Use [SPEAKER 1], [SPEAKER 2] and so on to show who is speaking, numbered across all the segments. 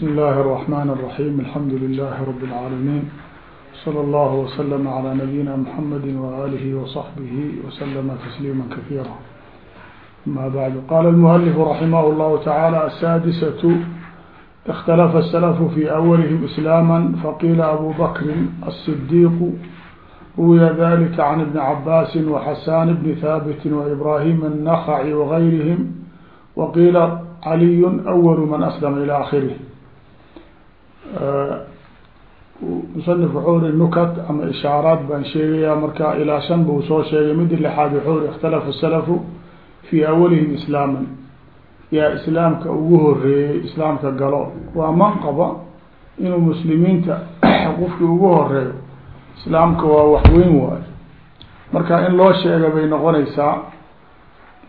[SPEAKER 1] بسم الله الرحمن الرحيم الحمد لله رب العالمين صلى الله وسلم على نبينا محمد وآله وصحبه وسلم تسليما كثيرا أما بعد قال المؤلف رحمه الله تعالى السادسة اختلف السلف في أولهم إسلاما فقيل أبو بكر الصديق روي ذلك عن ابن عباس وحسان بن ثابت وإبراهيم النخعي وغيرهم وقيل علي أول من أسلم إلى آخره musanif wuxuu ri nukat ama ishaaraad baan sheegayaa. Marka ilaa shan buu soo sheegay midi lixaad wuxuu ri ikhtalafa salafu fii awalihim islaaman. Yaa islaamka ugu horeeyey islaamka galo. Waa manqaba inuu muslimiinta qofkii ugu horeeyo islaamka waa wax weyn waayo. Marka in loo sheega bay noqonaysaa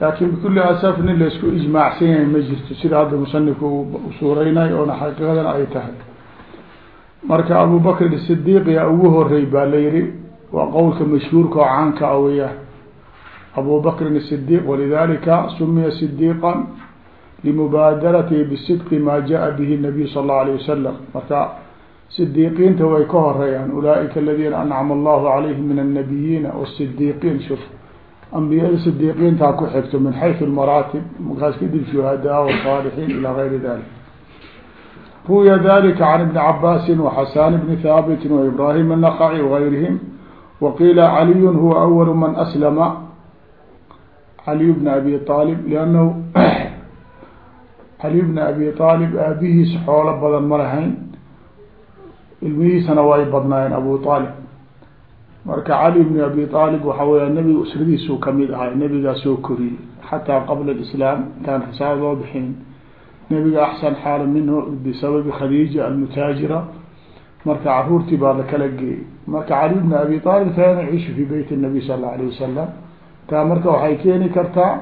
[SPEAKER 1] laakin bikuli asaf nin laysku ijmaacsan yahay ma jirto. Sida hadda musanifka u suureynay oona xaqiiqadan ay tahay marka abubakrin sidiiq yaa ugu horey baa la yihi waa qowlka mashhuurka oo caanka ah weya abubakrin sidiq walidalika sumiya sidiiqan limubaadaratii bisidqi maa jaa bihi nabiy sal allau alayh wasalam marka sidiiqiinta way ka horeeyaan ulaaika aladiina ancama allahu calayhim min annabiyiina wsidiiqiin shuf ambiyada sidiiqiintaa ku xigto min xaysu lmaraatib markaas kadib shuhadaa wasaalixiin ilaa gayri dalik ruya dalika can ibni cabaasi وxasan bni haabiti وibrahim الnaqci وغayrihim waqiila caliy huwa أwl man aslama caliy bn abi alib lannahu caliy bn abi aalib aabihiis xoolo badan ma lahayn ilmihiisana way badnaayeen abu aalib marka cali bn abi aalib waxa weya nebiga usradiisuu kamid ahay nebigaa soo koriyey xataa qabla islaam intaan risaala loo bixin nabiga axsan xaala minhu bisababi khadiija almutaajira marka caruurtii baa lakala geeyey. Marka cali bn abi aalib kaana yaciishu fi beyt nabiy sal la alayh wasalam taa marka waxay keeni kartaa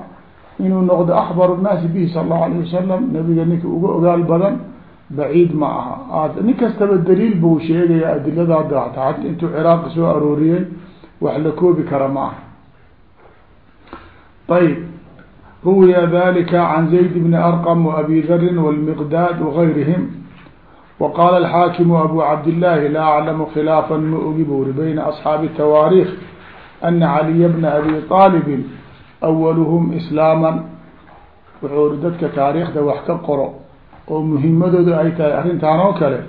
[SPEAKER 1] inuu noqdo axbaru nnaasi bihi sal allahu alayh wasalam nabiga ninka uga ogaal badan baciid ma aha. Nin kastaba daliil buu sheegaya adilada daata intuu ciraaqi soo arooriyey wax la koobi kara ma ruwiya dlika عن zayd بن أرقم wabi darin wاlmiqdad wagayrihim waqala alxaakimu abu cabdillahi laa aclamu khilaafan ma ogi buuri bayna asxaabi tawaariikh ana caliya bna abi aalibin awaluhum islaama wuxuu uri dadka taariikhda wax ka qoro oo muhimadooda ay tahay arrintaan oo kale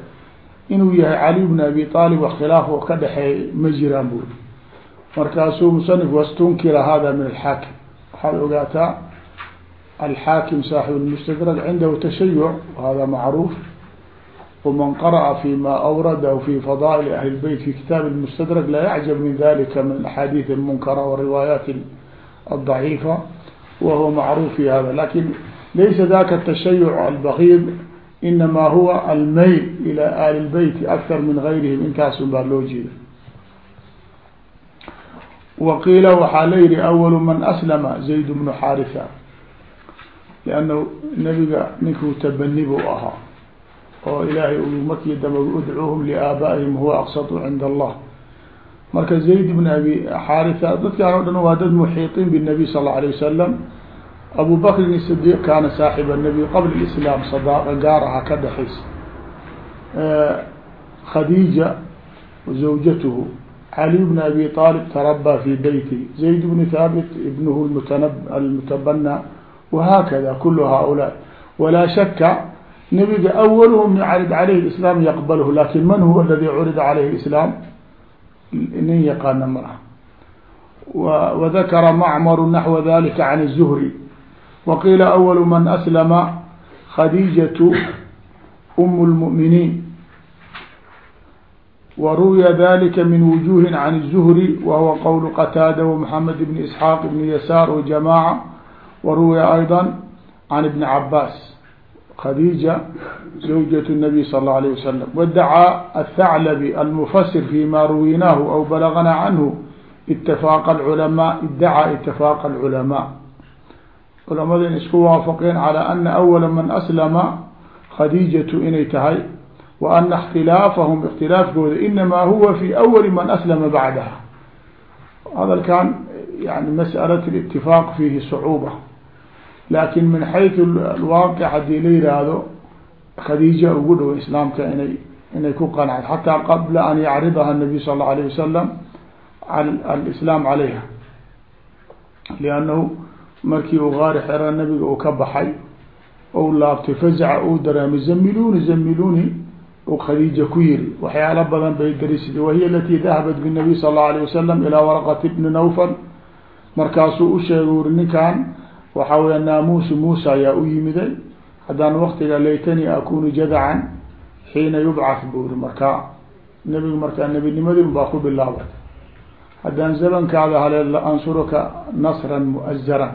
[SPEAKER 1] inuu yahay caliy bna abi aalib wax khilaafo ka dhexeey ma jiraan buuri markaasuu musanif wastunkira hada min alxaakim alxaakim saaxib lmustadrag cindahu tashayuc hada macruuf waman qara'a fi ma awradahu fi fadaa'il ahli lbeyt fi kitaab lmustadrag laa yacjab min dalika min axaadiid almunkara wariwaayaat aldaciifa wa huwa macruuf fi hada laakiin laysa daka tashayuc albakid inama huwa almayl ila ali lbeyti akar min gayrihim intaasun baa loo jeeda waqiila waxaa la yihi awalu man aslama zayd bnu xaritha liannahu nabiga ninkuu tabani buu ahaa oo ilaahay u markii dambe udcuuhum liaabaihim huwa aqsatu cinda allah marka zayd bn abi xaritha dadkaan o dhan waa dad muxiiطin binabiy sal اla alيه wasalam abu bakrin sidiq kaana saaxib الnabi qabla islaam sadaaqa gaar aha ka dhexaysa khadiija zawjatuhu cali bn abi aalib tarabaa fi beyti zayd bn thaabit ibnuhu almutabana wahaakada kulu haulaa walaa shaka nabiga awalhm yucrid calayhi islaam yaqbalhu lakin man huwa aladi curida calayhi islaam nin yaqaana ma aha wadakara macmaru naxwa dalika can الzuhri waqiila awl man aslama khadiijatu um اlmu'miniin waruwiya dalika min wujuhi can الzuhri wahuwa qowl qataada wمxamed bn isxaaq bn yasaar wjamaaca waruwiya ayضa can ibni cabaas khadiija zawjaة الnabiy sal اlه alيه wasalam wadacaa aلthaclabi almufasir fima ruwinaahu aw balagna canhu itafaaqa اculamaa idacaa itafaaqa اlculamaa culamada in isku waafaqeen calى ana awala man aslama khadiijatu inay tahay wa ana اkhtilaafahum اkhtilaafkooda inamaa huwa fi awali man aslama bacdaha hadalkan yani masأalaة اlاtifaaq fiihi صcuuba laakin min xaytu alwaaqic haddii la yihaahdo khadiija ugu dhow islaamka inay inay ku qanacdo. Xataa qabla an yacridaha nabiy sal اllau alayh wasalam alislaam calayha. Liannahu markii uu gaari xero nabiga uu ka baxay ou laabtay fazaca uu dareemay zamiluuni zamiluuni u khadiija ku yiri. Waxyaalo badan bay darisi wahiy alati dahabat binabiy sal اllau alayh wasalam ilaa waraqat bni nawfal. Markaasuu usheegay uri ninkan waxaa weya naamuusi muusa ayaa u yimiday haddaan waktiga laytanii akunu jadacan xiina yubcath buu iri marka nebigu markaa nebinimadii un baa ku bilaabay haddaan zamankaada hale la ansuruka nasran muazaran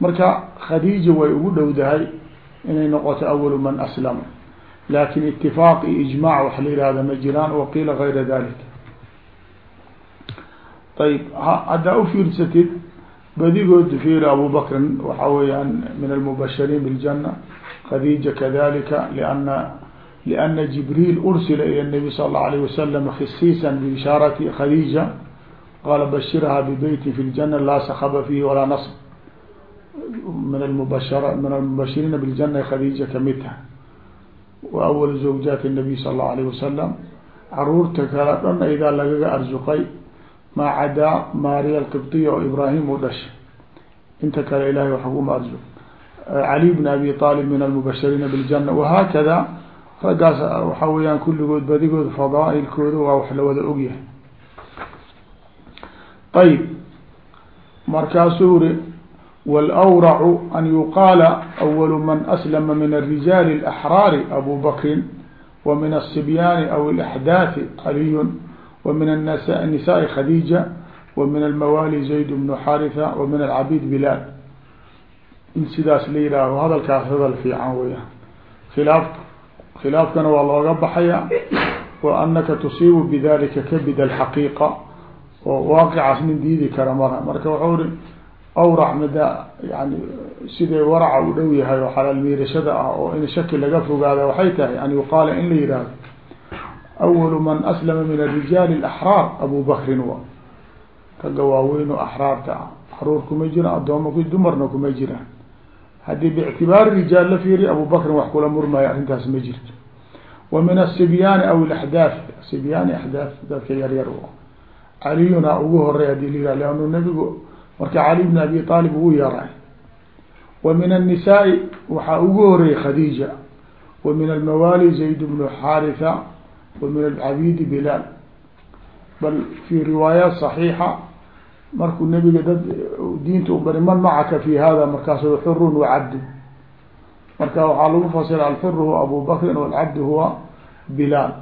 [SPEAKER 1] marka khadiija way ugu dhowdahay inay noqoto awalu man aslama. Laakin itifaaq iyo ijmaac waxa la yihahda ma jiraan waqiila gayra dalik ayb haddaa ufiirsatid badigood fiir abu bakrin waxa weeyaan min almubashiriin biاljana khadiija kadalika liana liana jibriil ursila ila الnabi sal اllahu alayh wasalam khisiisan biishaarati khadiija qaala bashirha bibeyti fi ljana laa sakaba fiihi walaa nasb min mubashara min almubashiriina biljana khadiija kamid taha wa awal zawjaati الnabiy sal اllahu alayh wasalam caruurta kale dhan idaa lagaga arsuqay maa cadaa maariya alqibdiya oo ibraahim u dhashay inta kale ilahay wax uguma arjo cali bn abi aalib min almubashiriina biljana wahaakada raggaas waxa weeyaan kulligood badigood fadaailkooda waa wax la wada ogyahay ayb markaasuu uri wlawracu an yuqaala awalu man aslama min arijaali اlaxraari abu bakrin wa min asibyaani aw اlaxdaathi caliyun wa min الnisaءi khadiija wa min almawaali zayd bnu xaritha wa min alcabiid bilaal in sidaas la yihaaho hadalkaas hadal fiican weya khilaaf khilaafkana waa looga baxaya wa anaka tusiibu bidalika kabid alxaqiiqa oo waaqicaas nin diidi kara mara marka wuxuu ri awrac mida yani siday waraca u dhow yahay oo xalaal miirashada ah oo in shaki laga fogaada waxay tahay an yuqaala in la yihahdo awalu man aslama min arijaali alaxraar abu bakrin wa ragga waaweyno axraarta ah xaruur kuma jira addooma dumarna kuma jiraan haddii bictibaari rijaal la fiiriy abu bakrin wax kula murmaayo arrintaas ma jirto wa min asibyaani aw ilaxdaaf sibyaani axdaaf dadka yaryar caliyuna ugu horey haddii la yihah leannu nabigu marka cali bn abi aalib ugu yaray wa min annisaai waxaa ugu horeyey khadiija wa min almawaali zayd bnu wa min alcabiidi bilaal bal fi riwaayaat صaxiixa markuu nabiga dad diinta u bari man macaka fi hada markaasu xurun wacabdu marka waxaa lagu fasira alxuru huwa abu bakrin walcabdu huwa bilaal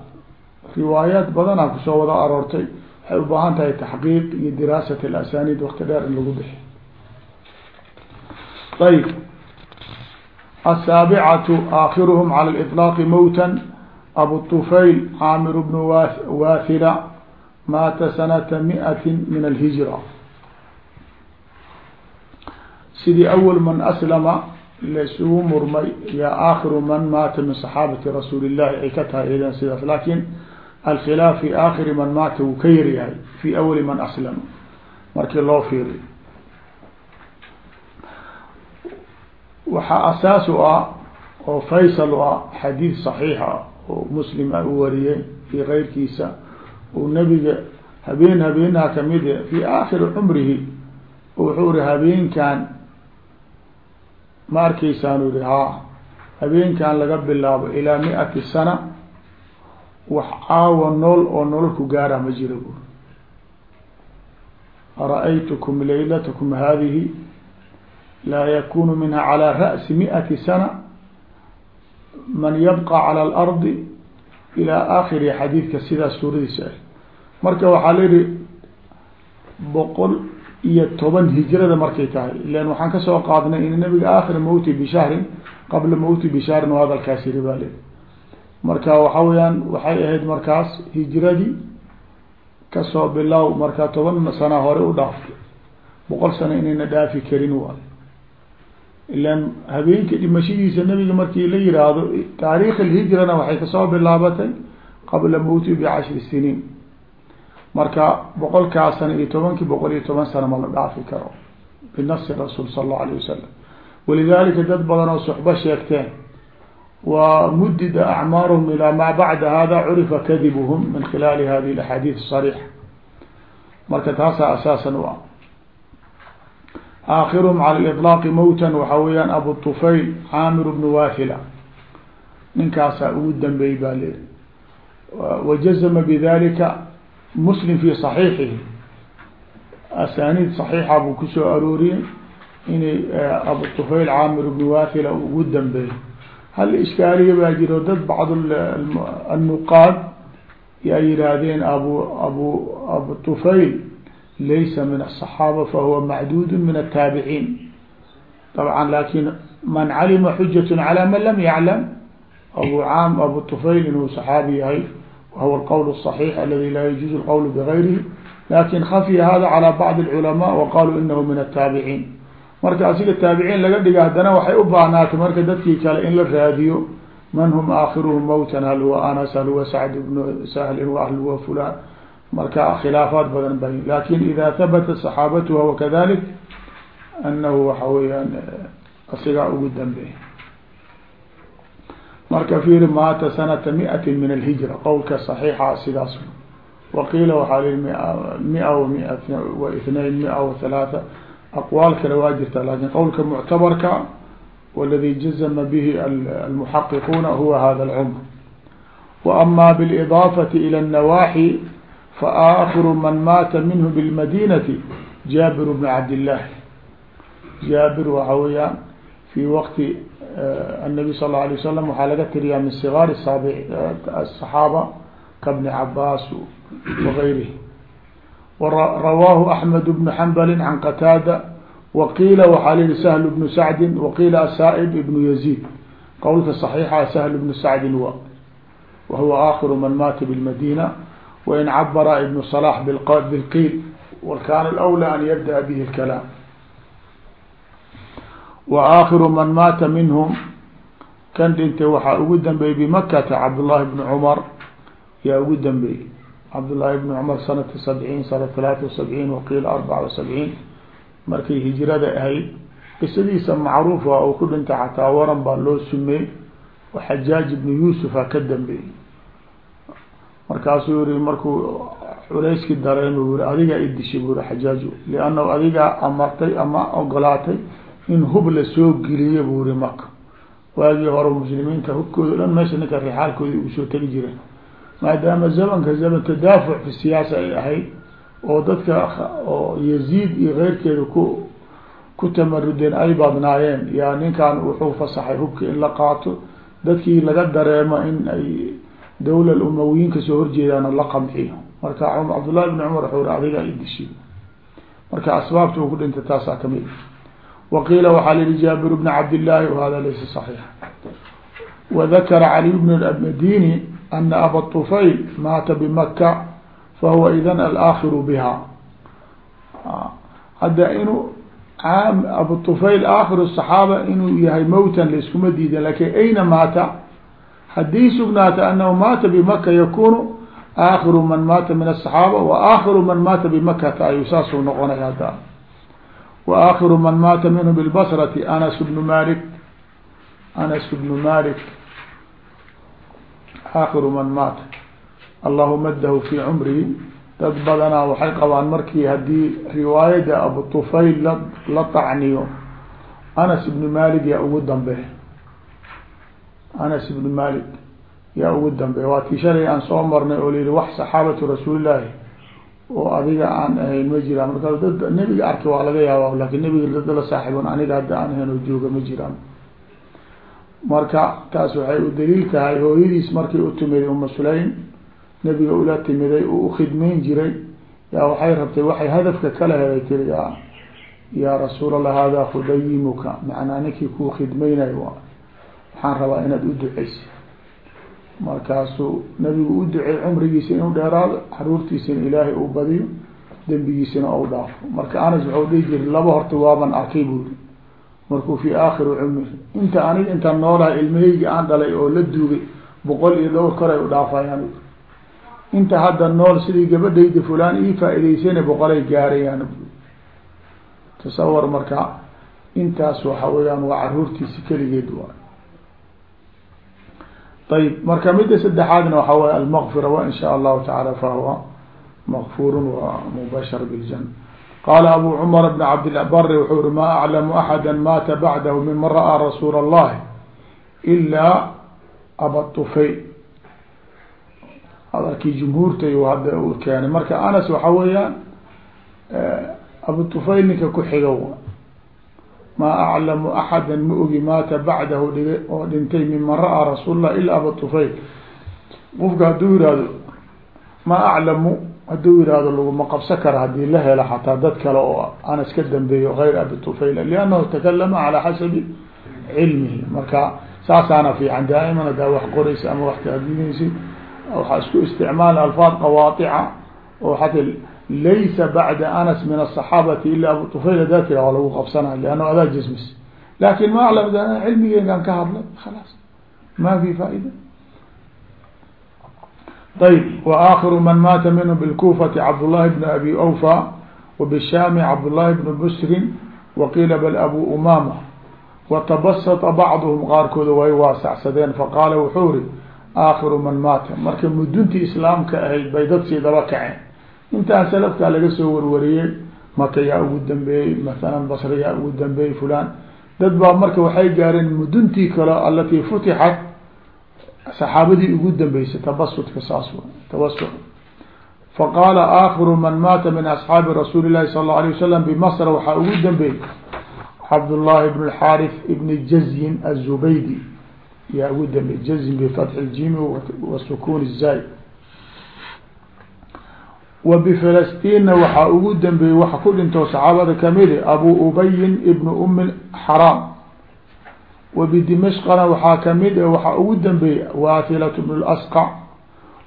[SPEAKER 1] riwaayaat badanaa ku soo wada aroortay waxay u baahan tahay taxqiiq iyo diraasat alasaniid wakti dheer in lagu bixi ayb asaabicatu aakhiruhm cala liطlaaqi mowta abu طufayl caamir bnu wathila maata sanata miati min alhijra. Sidii awal man aslama laysugu murmay yaa aakhiru man maata min saxaabati rasuuli illahi ay ka tahay idan sidaas. Laakin alkhilaaf fi aakhiri man maata wuu ka yaryahay fi awali man aslama. Markii loo fiiriyo waxaa asaas u ah oo faysal u ah xadiid saxiix ah oo muslim u wariyey fii keyrkiisa uu nabiga habeen habeenaha ka mid fi aakhiri cumrihi wuxuu ri habeenkan ma arkaysaan uri haa habeenkan laga bilaabo ilaa mi-ati sana wax caawa nool oo nolol ku gaara ma jira bur ara-aytukum laylatakum hadihi laa yakunu minha calى ra'si mi-ati sana man yabqa calى اlardi ilaa aakhiri xadiidka sidaas suuradiisa ah. Marka waxaa la yihi boqol iyo toban hijrada markay tahay. Ilan waxaan ka soo qaadnay in nabiga aakhir mawti bishahrin qabla mawti bishahrin hadalkaas yiri baa lii marka waxa weyaan waxay ahayd markaas hijradii ka soo bilow markaa toban sana hore u dhaaftay boqol sano inayna dhaafi karin waay ilan habeenka dhimashadiisa nabiga markii la yiraahdo taariikh alhijrana waxay ka soo bilaabatay qabla mowti bicashri siniin marka boqolkaas sana iyo tobankii boqol iyo toban sano ma la dhaafi karo binafsi rasuul sal allahu alayh wasalam walidalika dad badan oo suxba sheegteen wa mudida acmaaruhum ilaa maa bacda hada curifa kadibuhum min khilaali hadihi alaxaadiis asariixa marka taasaa asaasan u ah aakirhm calى iطlaaqi mowtan waxa weeyaan abu طufayl caamir bn wafila ninkaasaa ugu dambeey baa leeri wajazma bidalika muslim fi صaxiixihi asaniid صaxiixa buu kusoo arooriyey inay abu طufayl caamir bn wafila ugu dambeey hal ishkaaliya baa jiro dad bacd annuqaad yaa yihaahdeen abu abu abu طufayl laysa min الصaxaaba fahuwa macduud min الtaabiciin طabعا lakin man calima xujaة calى man lam yaclam abu caam abu طufayl inuu صaxaabi yahay wahuwa الqwl الصaحيح aladi laa yajuز الqwl bغayrihi lakin khafya hada calى bعض الcلماء waqaluu inahu min الtaabiciin marka asiga taabiciin laga dhiga haddana waxay u baahnaatay marka dadkii kale in la raadiyo man hum aakhiruhum mawtan hal huwa anas hal huwa sacd bnu sahlin hal huwa fulan marka khilaafaat badan ba lakin ida habata صaxaabatuha wakadalik anahu waxa weeyaan asigaa ugu dambeey marka fiiri maata sanata miati min alhijra qowlka صaxiixa sidaas waqiila waxaa li mia wa mia wa ithnain mia wa halaata aqwaal kale waa jirta lakin qowlka muctabarka wاladi jazma bihi almuxaqiquna huwa hada اlcmr waama biاlidaafati ilى الnawaxi faakhiru man maata minhu bilmadinati jaabir bn cabdillaah jaabir waxa weeyaan fi waqti annabi sal la alay wasalam waxaa laga tiriyaa min sigaari asaxaaba kabni cabaas wagayrih warawaahu axmed bnu xambali can qataada waqiila waxaa layihi sahl bnu sacdin waqiila asaa'ib ibnu yaziid qowlka saxiixa sahl bnu sacdin wa wahuwa aakhiru man maata bilmadina wain cabara ibnu صalax bilqiil wakaana alأwlى an yabdaأ bihi اlkalaam wa aakhiru man maata minhum kan dhintay waxaa ugu dambeeyey bimakata cabdullahi bni cumar yaa ugu dambeeyey cabdullaahi bni cumar sanata sabciin sana talaata wasabciin waqiila arbaca wasabciin markay hijrada ahayd qisadiisa macruufa oo ku dhintay xataa waran baa loo sumeey oo xajaaj ibnu yuusufa ka dambeeyey markaasuu yihi markuu culayskii dareema yiri adigaa idishay buri xajaaj liannahu adigaa amartay ama ogolaatay in hub la soo geliyo buu yihi maka waagii hore muslimiinta hubkooda dhan meesha ninka rixaalkooda ugu soo tegi jireen maadaama zamanka zaman tadaafuc fi siyaasa ay ahayd oo dadka oo yaziid iyo keyrkeeda ku ku tamarudeen ay badnaayeen yaa ninkan wuxuu fasaxay hubka in la qaato dadkii laga dareemo in ay dawla umawiyiin ka soo horjeedaana la qamciyo eh. marka cabdullahi bni cumar wuxuu ri adigaa idishi marka asbaabta uu ku dhintay taasaa ka mid ah. waqiila waxaa la yihi jaabir bna cabdillaahi hada laysa saxiix. Wadakara caliy bn madini ana aba tufayl maata bimaka fahuwa idan alaakiru biha. Ah, hadda inuu abu tufayl aakhir saxaaba inuu yahay mowtan layskuma diida laakiin ayna haddii sugnaata anahu maata bimaka yakunu aakhiru man maata min الصaxaaba wa aakhiru man maata bimakata ayuu saasuu noqonaya hadda wa aakhiru man maata minhu bilbasrati anas bnu malik anas bnu malik aakhiru man maata allahu maddahu fi cumrihi dad badanaa waxay qabaan markii haddii riwaayada abu طufayl la la tacniyo anas ibnu malik yaa ugu dambeey anas ibnu malik. Yaa ugu dambeey waa tii shalay aan soo marnay oo layihi wax saxaabatu rasuulillaahi. Oo adiga aan ahayn ma jiraan. Marka dad nebiga arkay waa laga yaaba laakiin nebiga dad la saaxiibon aniga hadda aan ahayn oo jooga ma jiraan. Marka taas waxay u daliil tahay hooyadiis markay u timiday uma sulaym nebiga ula timiday uu ukhidmeyn jiray. Yaa waxay rabtay waxay hadafka kala helay tiri rasuul allah hada khudayimuka. Macnaa ninkii kuu waxaan rabaa inaad u duceysa markaasuu nabigu u ducey cumrigiisa inuu dheeraado xaruurtiisana ilaahay uu badiyo dembigiisana ou dhaafo. Marka anas waxau dhihi jiray laba horta waaban arkay buuri markuu fi aakhiri cumri inta aniga intaan noolahay ilmahaygi aan dhalay oo la duugay boqol iyo dhowr koray u dhaafayaan. Inta hadda nool sidii gabadhayda fulaan ii faa-idaysana boqolay gaarayaan tasawar marka intaas waxa weyaan waa caruurtiisi keligeed waay ayb marka mida saddexaadna waxaa way almaqfira wa in shaa allahu tacaala fahuwa maqfurun wa mubashar biljana qaala abu cumar bn cabdilbari wuxuu uri ma aclamu axada maata bacdahu miman ra'aa rasuula allahi ilaa abatufay hadalkii jumhuurtay hadda uu keenay marka anas waxa weeyaan abutufayl ninka ku xigo maa aclamu axada ma ogi maata bacdahu dhig oo dhintay miman ra'aa rasuul lah ilaa abatufayl qofka hadduu yihahdo maa aclamu hadduu yihahdo laguma qabsan kara haddii la helo xataa dad kale oo anas ka dambeeyo gayr abitufayl liannahu takalama calaa xasabi cilmihi. Marka saasaana fiican daa'iman hadaa wax qoraysa ama wax taadinaysa waxaa isku isticmaal alfaad qawaaica oo hata laysa bacda anas min asaxaabati ila abu tufayl hadaa tira waa lagu qabsanay leanna adaa jasmis laakin ma aclam cilmigeenkaan ka hadlay khalaas ma fi faa'ida ayb wa aakhiru man maata minhu bilkufati cabdullahi bn abi awfa wabishaami cabdullahi bn busrin waqiila bal abu umama watabasata bacduhum qaarkooda way waasacsadeen faqaala wuxuu ri aakhiru man maata marka muduntii islaamka ahayd bay dadsii daba kaceen intaan salafkaa laga soo warwariyey maka yaa ugu dambeeyey masalan basra yaa ugu dambeeyey fulan dad baa marka waxay gaareen muduntii kale alatii futixat saxaabadii ugu dambeysay tabasudka saas tabasud faqaala aakhiru man maata min asxaabi rasuuli llahi sala allau alay wasalam bimasra waxaa ugu dambeeyey cabdullahi bn اlxaarith ibni jazyin azubaydi yaa ugu dambeey jazyin bifatxi ljimi wa sukuun الzay wa bifilastinna waxaa ugu dambeeyey waxa ku dhinto saxaabada kamidi abu ubayin ibnu umi xaraam wa bidimashqana waxaa ka mid waxaa ugu dambeeyey wahilat bn اlasqac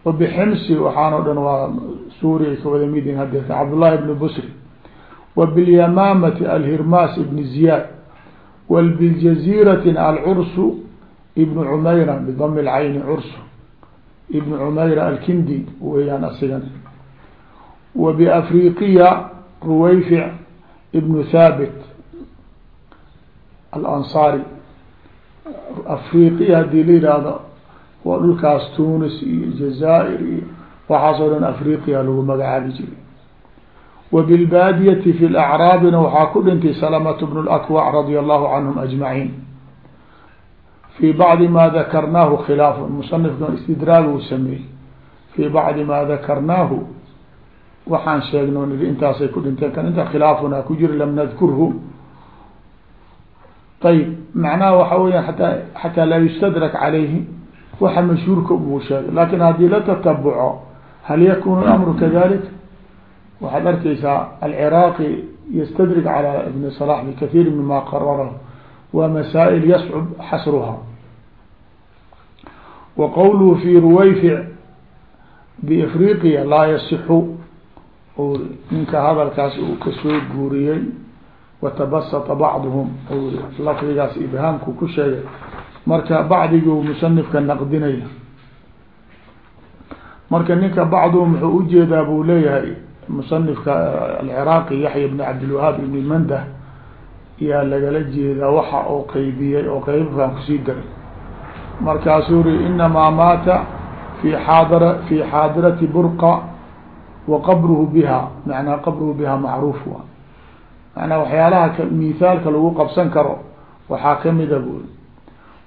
[SPEAKER 1] wa biximsi waxaan o dhan waa suuriya ka wada midin hadeeta cabdullahi bn busri. Wa bilyamaamati alhirmas ibn ziyaad. Wa biljazirati alcursu ibn cumayra bidami lcayni cursu. Ibn cumayra alkindi weyaan asigana wa biafriqiya ruwayfic ibnu thaabit alansaari afriqiya haddii la yihahdo waa dhulkaas tunis iyo jazaair iyo waxaas oo dhan afriqiya lagu magacaabi jiray. Wa bilbaadiyati fi lacraabina waxaa ku dhintay salamatu bnu lakwac radia allahu canhum ajmaciin fi bacdi ma dakarnaahu khilaafun musanifkan istidraag uu sameeyey. Fi bacdi ma dakarnaahu waxaan sheegno niri intaasay ku dhinteen kan inta khilaafuna ku jira lam nadkurhu ayb macnaha waxa weya ataa xataa laa yustadrak calayhi waxa mashhuurka buu sheegay lakin haddii la tatabuco hal yakunu amru kadalik waxaad arkeysaa alciraaqi ystadrik calى ibn صlaح bkathiir mima qararahu waa masaa'il yascub xasruha wa qowluhu fi ruwayfic biafriqiya laa yasixu ninka hadalkaas uu ka soo guuriyey watabasata bacduhum lafdigaas ibhaamku ku sheegay. Marka bacdigu musanifka naqdinaya marka ninka bacduhum wuxuu u jeedaa buu leeyahay musanifka alciraaqi yaxya bn cabdilwahaab ibni mandah yaa lagala jeedaa waxa oo qeybiyey oo qeybkan ku sii daray. Markaasuu ri inamaa maata fi xaadira fi xaadirati burqa wa qabruhu biha manaa qabruhu biha macruuf wa. Manaa waxyaalaha mithaalka lagu qabsan karo waxaa kamida bui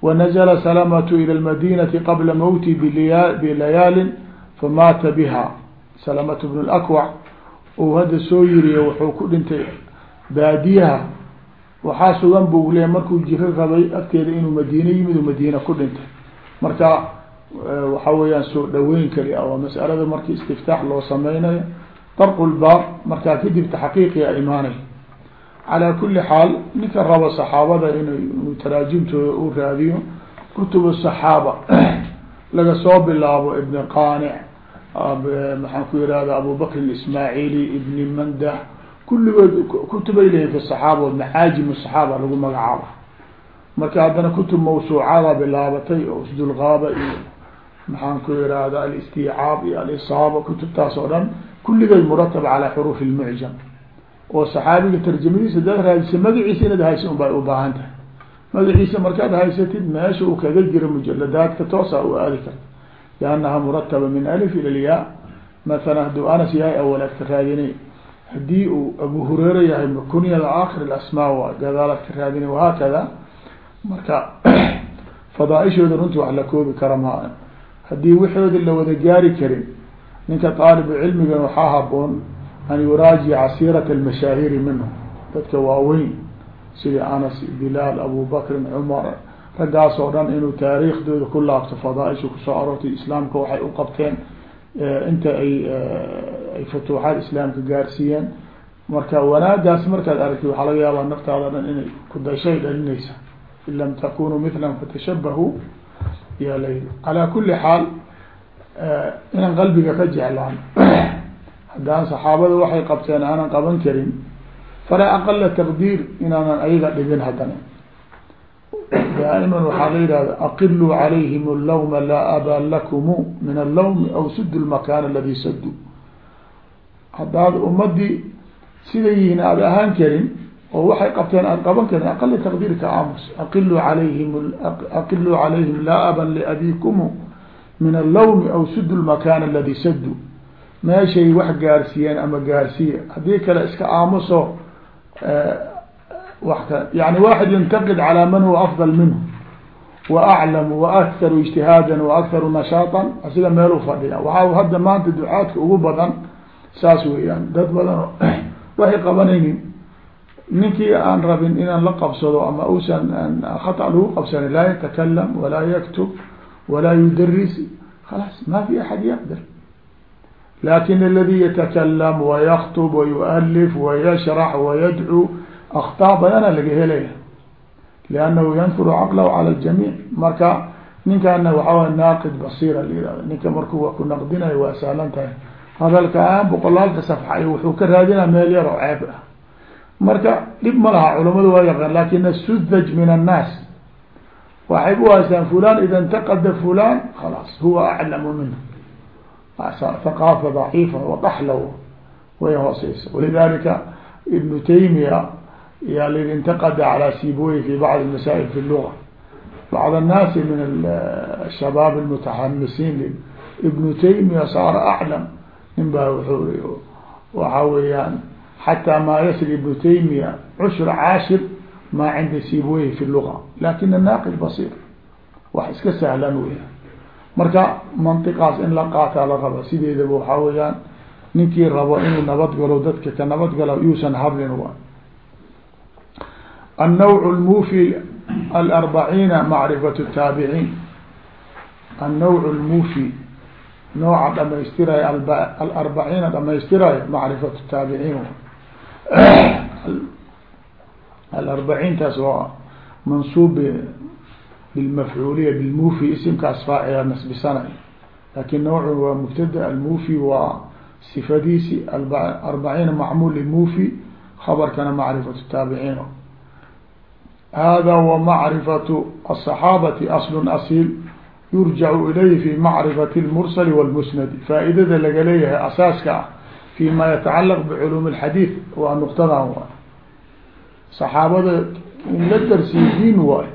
[SPEAKER 1] wanazla salamatu ilى lmadinati qabla mawti bilayaalin famaata biha. Salamatu bn اlakwac ou hadda soo yiriyo wuxuu ku dhintay baadiyaha. Waxaa sugan bu leeya markuu jiro rabay agteeda inuu madiine yimid u madiina ku dhintay. Marka waxa weeyaan soo dhaweyn kali ah waa mas'alada markii istiftaax loo sameynayo darqu lbaab markaa kadib taxqiiqiya imaanay calaa kuli xaal ninka rabo saxaabada inuu taraajimtooda u raadiyo kutubu saxaaba laga soo bilaabo ibn qaanic maxaan ku yihahda abu bakr ismaaعili ibni mandah kulligood kutubay leeyihiin fi saxaaba macaajim saxaaba lagu magacaabo. Marka haddana kutub mawsuucada bilaabatay oo usdulgaaba iyo maxaan ku yihahda alistiicaab iyo alisaaba kutubtaas oo dhan kulligeed muratab calaa xuruuf lmucjam oo saxaabiga tarjamadiisa dad raadisa magaciisa inaad haysa un bay ubaahan tahay. Magaciisa markaad haysatid meesha uu kaga jiro mujaladaadka toosa u aadi karta. Liannaha murataba min alif ila lyaa mathalan hadduu anas yahay awalaad ka raadinay. Haddii uu abu hureyre yahay kunyada aakhir asmaa waa gadaalaad ka raadinay wahaakada marka fadaaishooda runtii wax la koobi kara maa haddii wixooda la wada gaari karin ninka aalibu cilmigan waxaa haboon an yuraajica siirat almashaahiri minhu. Dadka waaweyn sida anas bilaal abu bakrin cumar raggaas oo dhan inuu taariikhdooda ku laabto fadaaisha ku soo aroortay islaamka waxay u qabteen inta ay ay futuuxaad islaamka gaarsiiyeen. Marka wanaagaas markaad aragtid waxaa laga yaabaa naftaada dhan inay kudashay dhalinaysa. In lam takunuu mithlan fatashabahuu yaa la calaa kuli xaal inaan qalbiga ka jeclaan. Haddaan saxaabada waxay qabteen aanan qaban karin falaa aqala taqdiir inaanan ayaga dhibin haddana. Daa'iman waxaa la yidhahda aqiluu calayhim allawma laa abaa lakumu min allawmi aw sudu lmakaan aladi saduu haddaad ummadii siday yihiin aada ahaan karin oo waxay qabteen aada qaban karin aqala taqdiir ka aamus aqiluu alayhim aqiluu calayhim laa aban liabikumu min allawmi aw sudu lmakaan aladi saduu meeshay wax gaarsiiyeen ama gaarsiiya haddii kale iska aamuso wa ka yani waxid yantaqid calى man huwa afdal minhu wa aclamu wa akharu ijtihaada wa akharu nashaatan asiga meeluu fadhiya. Waxaa hadda maanta ducaadka ugu badan saas weeyaan dad badan oo waxay ninkii aan rabin inaan la qabsado ama usan khata lagu qabsanin laa yatakalam walaa yaktub walaa yudaris khalaas ma fi axad yaqdir. Lakin aladi yatakalam wayaktub wayualif wayashrax wayadcuu aktaa badana laga helaya liannahu yanfuru caqlahu cala ljamiic marka ninkana waxaaway naaqid basiira la yihahdo ninka markuu ku naqdinayo waa sahlan tahay. Hadalkaan boqolaalka safxa iyo wuxuu ka raadinaa meel yar oo ceeb ah marka dhib ma laha culamadu waa yaqaan laakiin asudaj min annaas. Waxay u haystaan fulan ida intaqada fulan khalaas huwa aclamu minhu. Haqaafa daciifa wadaxlow way hooseysa. Walidalika ibnu taymiya yaa layidhi intaqada calaa siboyi fi bacdi masaa'il fi luga. Bacd annaasi min shabaab almutaxamisiin ibnu taymiya saara aclam nin baa wuxuu waxa weeyaan xataa maa yasil ibnu taymiya cushra caashir maa cinda siboyi fi luga lakin anaaqid basiir wax iska sahlan weya marka mantiqaas in la qaataa la raba sideedaba waxaa weeyaan ninkii rabo inuu nabadgalo dadka ka nabadgalo yuusan hadlin wa النوع الموفي الأربعين معرفة التابعين النوع الموفي nooca dhamaystirayo alarbaciina dhamaystirayo macrifat الtaabiciin alarbaciintaas waa mansuub bilmafcuuliya bilmufi isimkaas faacilaa nasbisanay laakin nawcu waa mubtada almufi waa sifadiisi arbaciina macmuul limufi khabarkana macrifatu taabiciin hada wa macrifatu asaxaabati aslun asiil yurjacu ilayhi fi macrifati lmursali walmusnadi. Faaidada laga leeyahay asaaska ah fi ma yatacalaq biculuum اlxadiid waa nuqtadan waay saxaabada in la darsiyo diin waay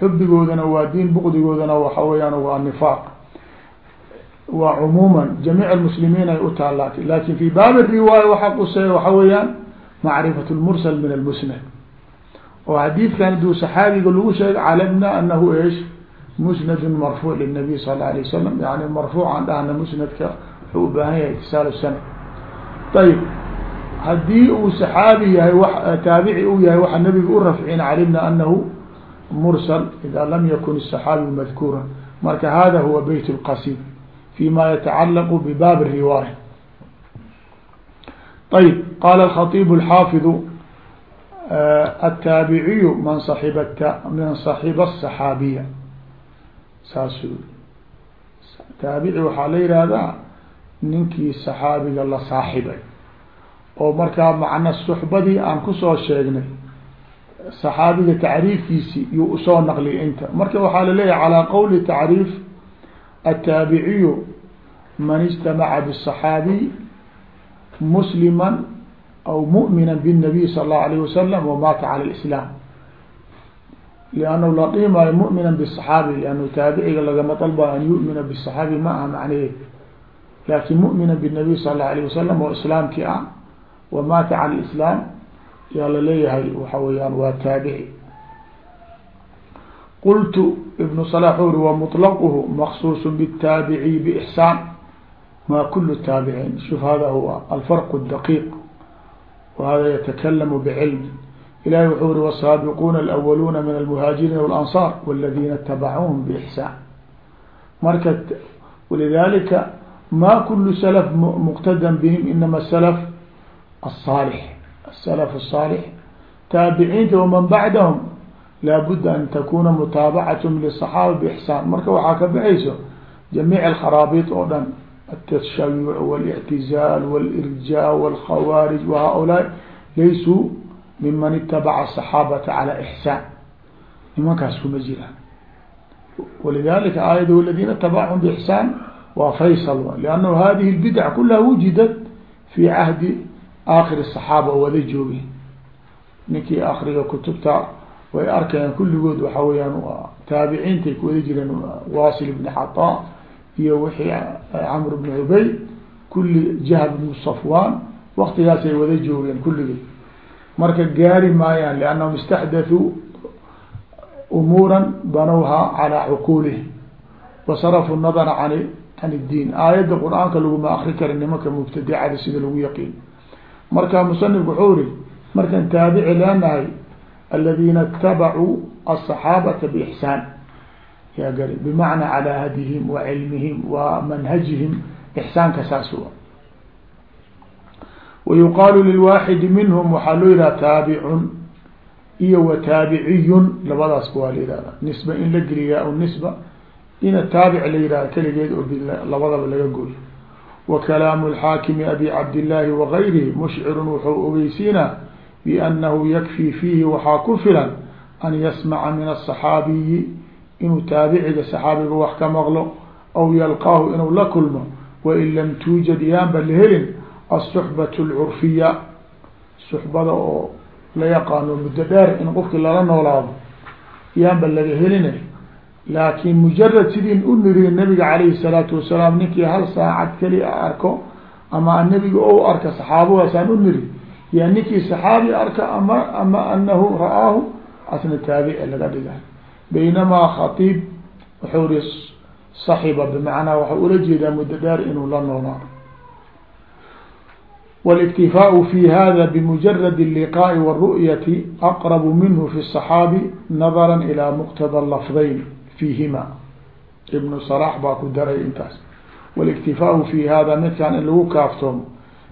[SPEAKER 1] xubigoodana waa diin bukdigoodana waxa weyaan waa nifaaq waa cumuuman jamiic اlmuslimiin ay u taala lakin fi baab riwaaya waxaa quseeya waxa weeyaan macrifat اlmursal min almusnad oo xadiidkan haduu saxaabiga lagu sheegay calamna anahu esh musnad marfuuc linabiy sal la alay wasalam yani marfuucan dhahna musnadka wuxuu u baahan yahay itisaal sana ayib haddii uu saxaabi yahay w taabici uu yahay waxa nabiga u rafcin calimna anahu mursal ida lam yakun الصaxaabi madkuura marka hada huwa beyt اlqasid fi ma yatacalaq bbaab الriwaaya ayb qala الkhaطib الxaafiظ التاaبعي mن صب mن صaحب الصحاaبية saas taaبعي waxaa la yihahdaa ninkii saxaabiga la saaxibay. oo markaa macna suxbadii aan ku soo sheegnay saxaabiga tacriifkiisii yuu u soo naqliyay inta. Marka waxaa la leeyahay calaa qowli tacriif attaabiciyu man ijtamaca bisaxaabiy muslima aw mu'mina binabiy sala allahu alayh wasalam wamaata cala lislaam liannahu la dhiimaayo mu'mina bisaxaabi liannahu taabiciga lagama dalbayo an yu'mina bisaxaabi ma aha macnaheed laakin mu'mina binabiy sala allau alayh wasalam oo islaamkii ah wa maata cala lislaam yaa laleeyahay waxa weeyaan waa taabici qultu ibnu salax uri wa mطlaquhu maqsuus bالtaabiciy bإxsaan ma kul taabiciin shuf hada huwa alfarq الdaqiiq wahada yatakalamu bcilm ilahi wuxuu uri wsaabiquuna alأwaluuna min almuhaajiriin wاlanصاar wاladina itabacuuhm bإxsaan marka walidalika ma kulu slf muqtada bihim inama slf الصaalح الslf الصaalح taabiciinta waman bacdahum laabudda an takuna mutaabacatum liصaxaaba bixsaan marka waxaa ka baxayso jamiic alkharaabiط oo dhan التشhayuع والاعtizaal واlirjaa واlkhawaarij وhaؤulaaء laysuu miman itabaca الصaxaabata calى ixsaan nimankaas kuma jiraan walidalika aayad wladina tabacum bixsaan waa faysal lannahu hadihi lbidc kulaha wujidat fi cahdi akhir saxaaba oo wada joogeen ninkii akriga kutubta way arkeen kulligood waxa weyaan taabiciintay kuwada jireen wasil bn xataa iyo wixii camr bn cubeyd kulli jahl bnu safwan waktigaasay wada joogeen kulligood marka gaari maayaan liannahum istaxdathuu umuura banowha calaa cuquulihim wasarafuu nadara can an can iddiin aayadda qur-aanka laguma akri kara nimanka mubtadicada sida lagu yaqiin marka musanifku wuxuu iri markaan taabici leenahay aladina اtabacuu aلصaxaabata bixsaan yaa gari bimacnaa calaa hadihim wa cilmihim wa manhajihim ixsaanka saas u wayuqaalu lilwaaxidi minhum waxaa loo yihaha taabicun iyo wa taabiciyun labadaas waa la yihahda nisba in la geliya aw nisba ina taabic la yihaaha keligeed oo labadaba laga gooyo. Wa kalaamu alxaakimi abi cabdillaahi wagayrihi mushcirun wuxuu ogeysiinaa biannahu yakfi fiihi waxaa ku filan an yasmaca min asaxaabiyi inuu taabiciga saxaabiga wax ka maqlo aw yalqaahu inuu la kulmo wain lam tuujad yaanba la helin alsuxbatu alcurfiya suxbada oo la yaqaano muddo dheer in qofkii lala noolaado iyaanba laga heline laakin mujarad sidiin u niriy nabiga عalayه الصلاaةu wasalaam ninkii hal saacad keliya arko ama nabiga ou arka saxaabadaasaan u niri yaa ninkii saxaabi arka ama ama anahu ra'aahu asna taabici laga dhiga baynamaa khatiib wuxuu ri صaxiba bmacnaa waxa ula jeedaa muddo dheer inuu la noolaado والاkتفاء في hذا بمجرد اللقاء والرؤية أقرب منه في الصحاaبي نظرا إلى مqتضى اللفظين fiihima ibnu sarax baa ku daray intaas. waliktifaau fi hada midkan in lagu kaaftoomo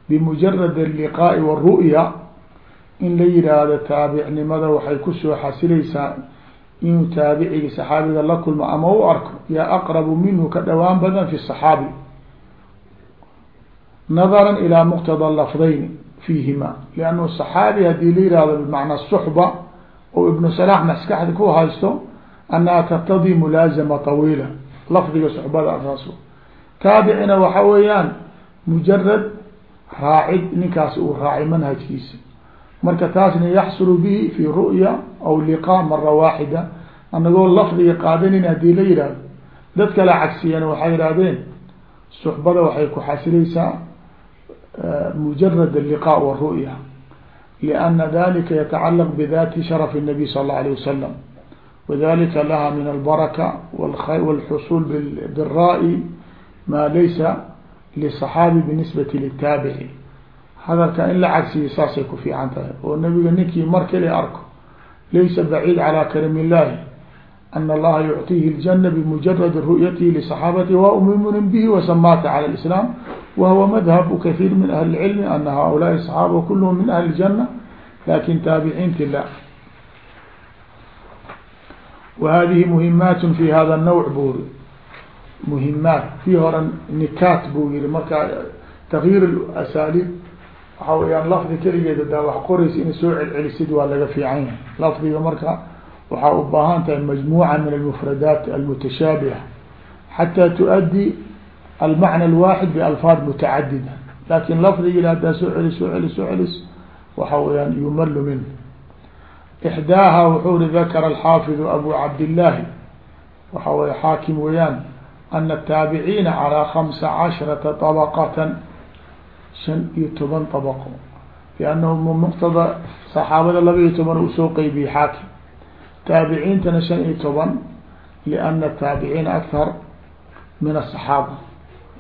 [SPEAKER 1] bimujarad alliqaa'i waru'ya in la yihaahdo taabicnimada waxay ku soo xasilaysaa inuu taabiciga saxaabiga la kulmo ama u arko yaa aqrabu minhu ka dhowaan badan fi saxaabi nadaran ilaa muqtada lafdayni fiihima liannu saxaabi haddii la yihahdo bimacnaa suxba oo ibnu salax maskaxda ku haysto أنها تqتضي ملاaزمة طويلة lفdiga صحbada asaas taabعina waxa weeyaan مجرد raacid ninkaas uu raacay منهجkiisa marka taasna يحصل به في رؤية أو لقاء مرة واحدة anagoo lفdiga qaadanin hadii la yihahdo dad kala cagsiyana waxay yihahdeen صحbada waxay ku xasilaysaa مجرد اللقاء والرؤية لأن ذلika يتعلق بذات شرف النبي صلى الله عليه وسلم وذلika لها من البركة والحصول بالرأي ما laysa للصحاaبي بالنسبة للتاaبعي hadalka in la cagsiya saasay ku fiican tahay oo نبiga ninkii mar kali arko laysa بعيد عalى كرم اللahi أن الlaha يعطيه الجنة بمجرد رؤيته لصحاaبته wa مؤمن به وسmاta على الإسلام وهو مذهب كثير من أهل العلم أن هؤلاء الصحاaبة كلهم من أهل الجنة لكن تاaبعينti wahadihi muhimaat fi hada nawc buu ri muhimaat kii hore nikat buu yihi marka takyiir asaaliib waxa weyaan lafdi keligeed hadaa wax qoraysa ina soo celcelisid waa laga fiican yahay lafdiga marka waxaa u baahan tahay majmuuca min almufradaat almutashaabiha xataa tuaddi almacna alwaaxid bialfaad mutacadida laakiin lafdiga hadaa soo celis soo celis soo celis waxa weyaan yumalu min ixdaaha wuxuu ri dakara alxaafidu abu cabdillahi waxa weye xaakim weeyaan ana ataabiciina calaa khamsa casharata طabaqatan shan iyo toban طabaqo liannahu muqtada saxaabada laba iyo toban u soo qeybiyey xaakim taabiciintana shan iyo toban liana ataabiciina akhar min asaxaaba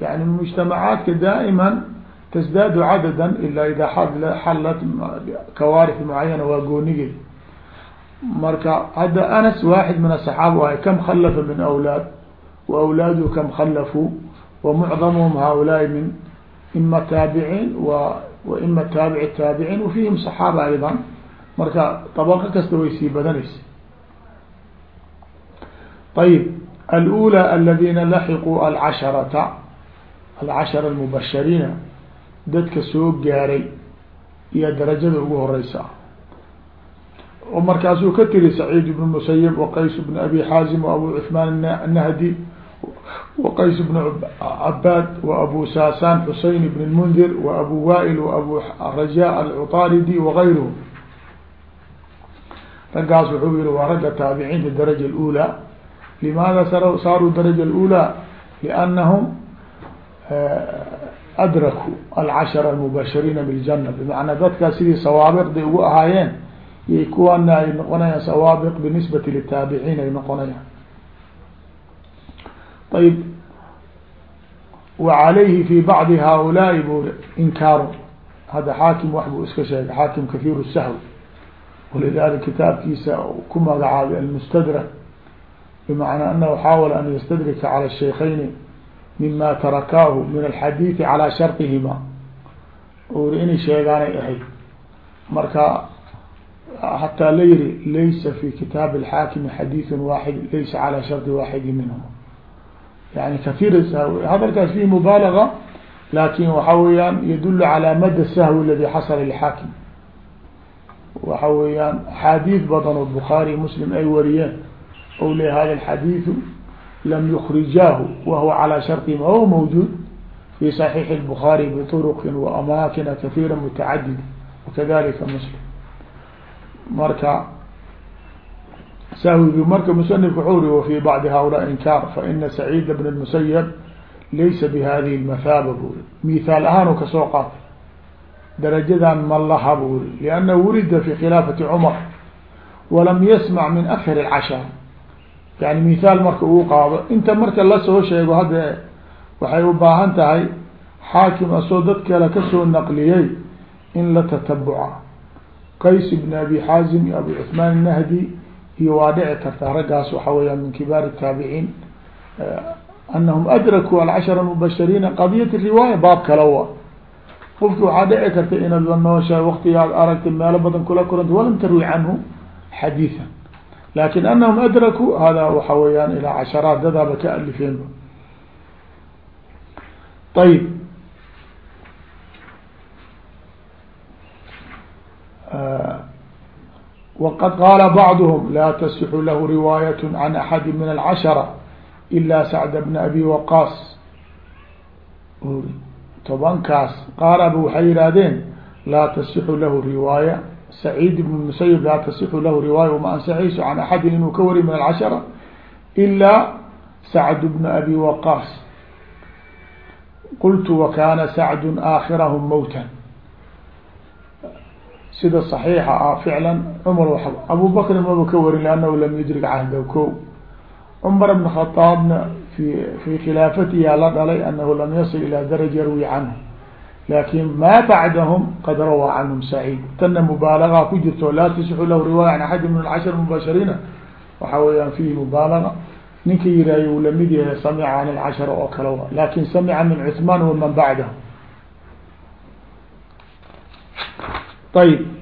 [SPEAKER 1] yani mujtamacaadka daa'iman tasdaadu cadadan ilaa idaa xallat kawaarif mucayana waa goonigeed marka hadda anas waaxid min asaxaaba ahay kam khalafa min awlaad wa awlaadu kam khalafu wa mucdamuhum haulaai min ima taabiciin wa wa ima taabici taabiciin wa fihim saxaaba aydan. Marka dabaqo kasta way sii badanaysa. Ayib alula aladina laxiquu alcasharata alcashara almubashariina dadka soo gaaray iyo darajada ugu horeysa oo markaasuu ka tiri سعيid بن مسyب وqays بن أbي xاaزم وأbو cثمان النهdي وqays بن عباd وأbو sاsان حuseين بن المنذر وأbو وائل وأbو رجاء العطاردي وغayrهم raggaas wuxuu yihi waa ragga taabiciinta daraja الأولى لmaada saaruu daraja الأولى لأnahم أdrakuu الcشhرة المبashiriina بالجنة بمعنaa dadkaa sidii sawaabiqday ugu ahaayeen kuwaana ay noqonayaan sawaabiq binisbati litaabiciin ay noqonayaan ayb wa calayhi fi bacdi haaulaai bu inkaaru. Hadda xaakim wax buu iska sheegay xaakim kahiir sahw walidalik kitaabkiisa ku magacaabay almustadrak bimacnaa anahu xaawala an yastadrika cala shaykhayni mima tarakaahu min alxadiidi calaa shartihima uri inay sheegaanay ahayd. Marka hataa la yihi laysa fi kitaab اlxaakimi xadiiث waaxid laysa calى sharطi waaxidi minhuma yani kaثيir hadalkaas fihi mubaalaga lakin waxa weeyaan yadul calى mada sahwi aladi xasala lxaakim waxa weeyaan axaadiid badan oo bukhaari muslim ay wariyeen o le hada الxadiiثu lam yukrijaahu wahuwa calى sharطihima wahuwa mawjuud fi صaxiixi الbukhaari bطurqi وamaakina kaثيira mutacadida wakadalika muslim marka sahwigi marka musanifku wuxuu ri wafii bacdi haula inkaar faina saciida bn اmusayab laysa bihadihi lmathaaba buuri mithaal ahaan ka soo qaatay. Darajadan ma laha buuri lianna wulida fi khilaafati cumar walam yasmac min akthar اlcashar yani mithaal marka uu qaado inta marka la soo sheego hadda waxay u baahan tahay xaakim asoo dad kale ka soo naqliyey in la tatabuca qays bn abi xaazim iyo abu cثmaan nahdi iyo waa dhici karta raggaas waxa weyaan min kibaar taabiciin eh, anahum adrakuu alcashara mubashiriina qadiyat riwaaya baab kala wa qofki waxaa dhici karta inaad la nooshahay waktigaad aragtay meelo badan kula kuranta walam tarwi canhu xadiiثa laakiin anahum adrakuu hada waxa weyaan ilaa casharaat dadaaba ka alifeenba. Ayb wqad qaala bacduhm laa tasixu lahu riwaayat can axadi min alcashara ila sacda bna abi waqaas tobankaas qaaraba waxay yihahdeen laa tasixu lahu riwaaya saciid ibn musayib laa tasixu lahu riwaaya uma ansaxayso can axadin inuu ka wari min alcashara ilaa sacd bna abi waqaas qultu wa kaana sacdu aakhirahum mowtan sida صaxiixa ah ficlan cumar wa abu bakrin maba ka warin lannahu lam yudrik cahda ko cumar bn khadaabna fii khilaafatiyaa la dhalay anahu lam yasil ilaa daraja yarwi canhu. Laakin maa bacdahum qad rawaa canhum saciid. Tanna mubaalagaa ku jirto laa tasixu lahu riwaaya an axadi min alcashar mubashiriina waxaa weeyaan fiihi mubaalaga. Ninka yiraahiy uu la mid yahay samica can ilcashara oo kale laakin samica min cuhmaan waman bacdah ayb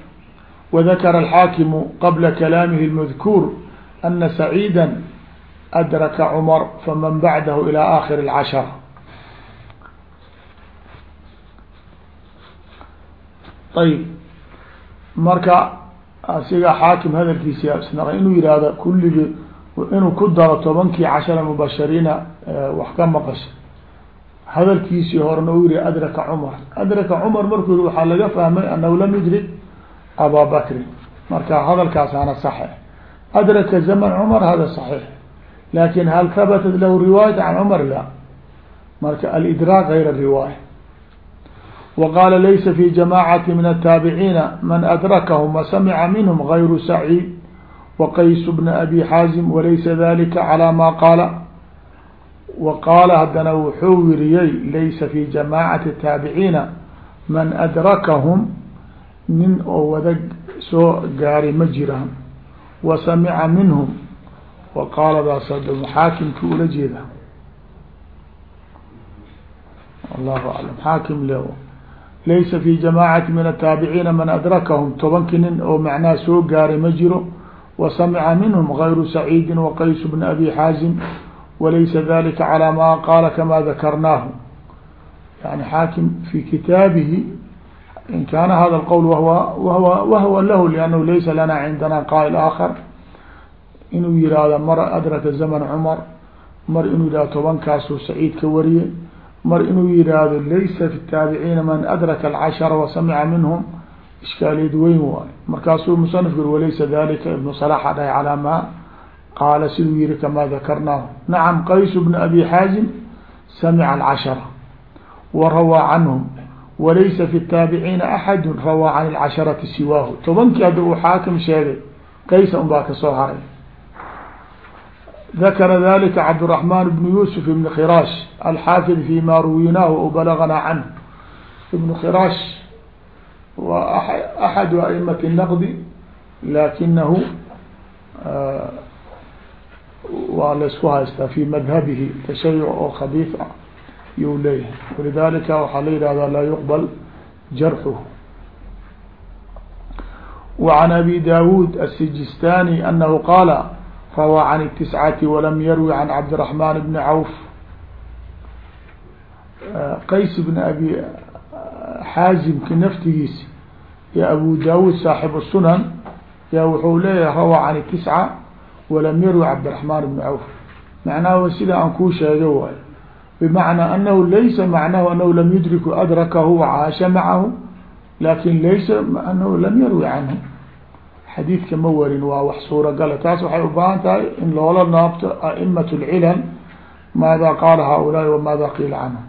[SPEAKER 1] wadakara alxaakimu qabla kalaamihi اlmadkuur ana saciida adraka cmar faman bacdahu ilى akhir اlcashara ayb marka asiga xaakim hadalkiisi isnaq inuu yihahdo kulligii inuu ku daro tobankii cashara mubashiriina wax ka maqasha hadalkiisii horena u yihi adraka cumar adraka cumar markuu yihi waxaa laga fahmay anahu lam yudrik abaa bakrin marka hadalkaasaana saxe adraka zaman cumar hada صaxiix laakiin hal habatat lahu riwaayat can cumar la. Marka alidraak gayr riwaaya wa qaala laysa fi jamacati min ataabiciina man adrakahum wasamica minhm gayru saciid waqays bna abi xaazim walaysa dalika calى ma qaala. Wa qaala haddana wuxuu wiriyey laysa fi jamacati taabiciina man adrakahum nin oo wada soo gaari ma jiraan. Wa samica minhum wa qaaladaas xaakimki ula jeeda allahu aclam xaakim le laysa fi jamacati min ataabiciina man adrakahum tobanki nin oo macnaha soo gaaray ma jiro. Wa samica minhum gayru saciidi waqays bn abi xaazim walaysa dalika calى ma qaala kama dakarnaahu yani xaakim fi kitaabihi in kaana hada اqwl wahw wahwa lahu lannahu laysa lana cindana qaa'il aakhar inuu yihahdo mar adraka zaman cumar mar inuu yihahdo tobankaasuu saciid ka wariyey mar inuu yihahdo laysa fi taabiciina man adraka alcashara wasamica minhum ishkaaliyad weyn waay markaasuu musanifku walaysa dalika ibnu salaxa dhahay calaa ma qaala siduu yihi kama dakarnaahu nacam qays bnu abi xaazim samica alcashara wa rawaa canhum walaysa fi taabiciina axadu rawaa can lcasharati siwaahu tobankii hadda uu xaakim sheegay qaysa unbaa ka soo haray dakara dalika cabdiraxmaan bnu yuusuf ibn khiraash alxaafid fi ma ruwinaahu o balaganaa canhu ibnu khiraash waa axadu aimati naqdi laakinahu waa laysku haystaa fi madhabihi tashayuc oo khabiif ah yuu leeyahay walidalika waxaa la yihahda laa yuqbal jarxuh وعn abi dawud الsijistani anahu qaala rawى can التiscati walam yarwi can cabdiرaحman bni cawf qays bn abi xaazimki naftigiisa iyo abu dawud saaxib الsunan ya wuxuu leeyahay rawى can الtisca walam yarwi cabdiرaحman bni cawf macnaha sida aan kuu sheegay waay bmacnaa anahu laysa macnahu anahu lam yudriku adrakahu wacaasha macahu lakin laysa anahu lam yarwi canhu xadiidka ma warin waa wax suuragala taas waxay u baahan tahay in loola naabto a'imat اlcilal maada qaala haulaai wamaada qiila canhu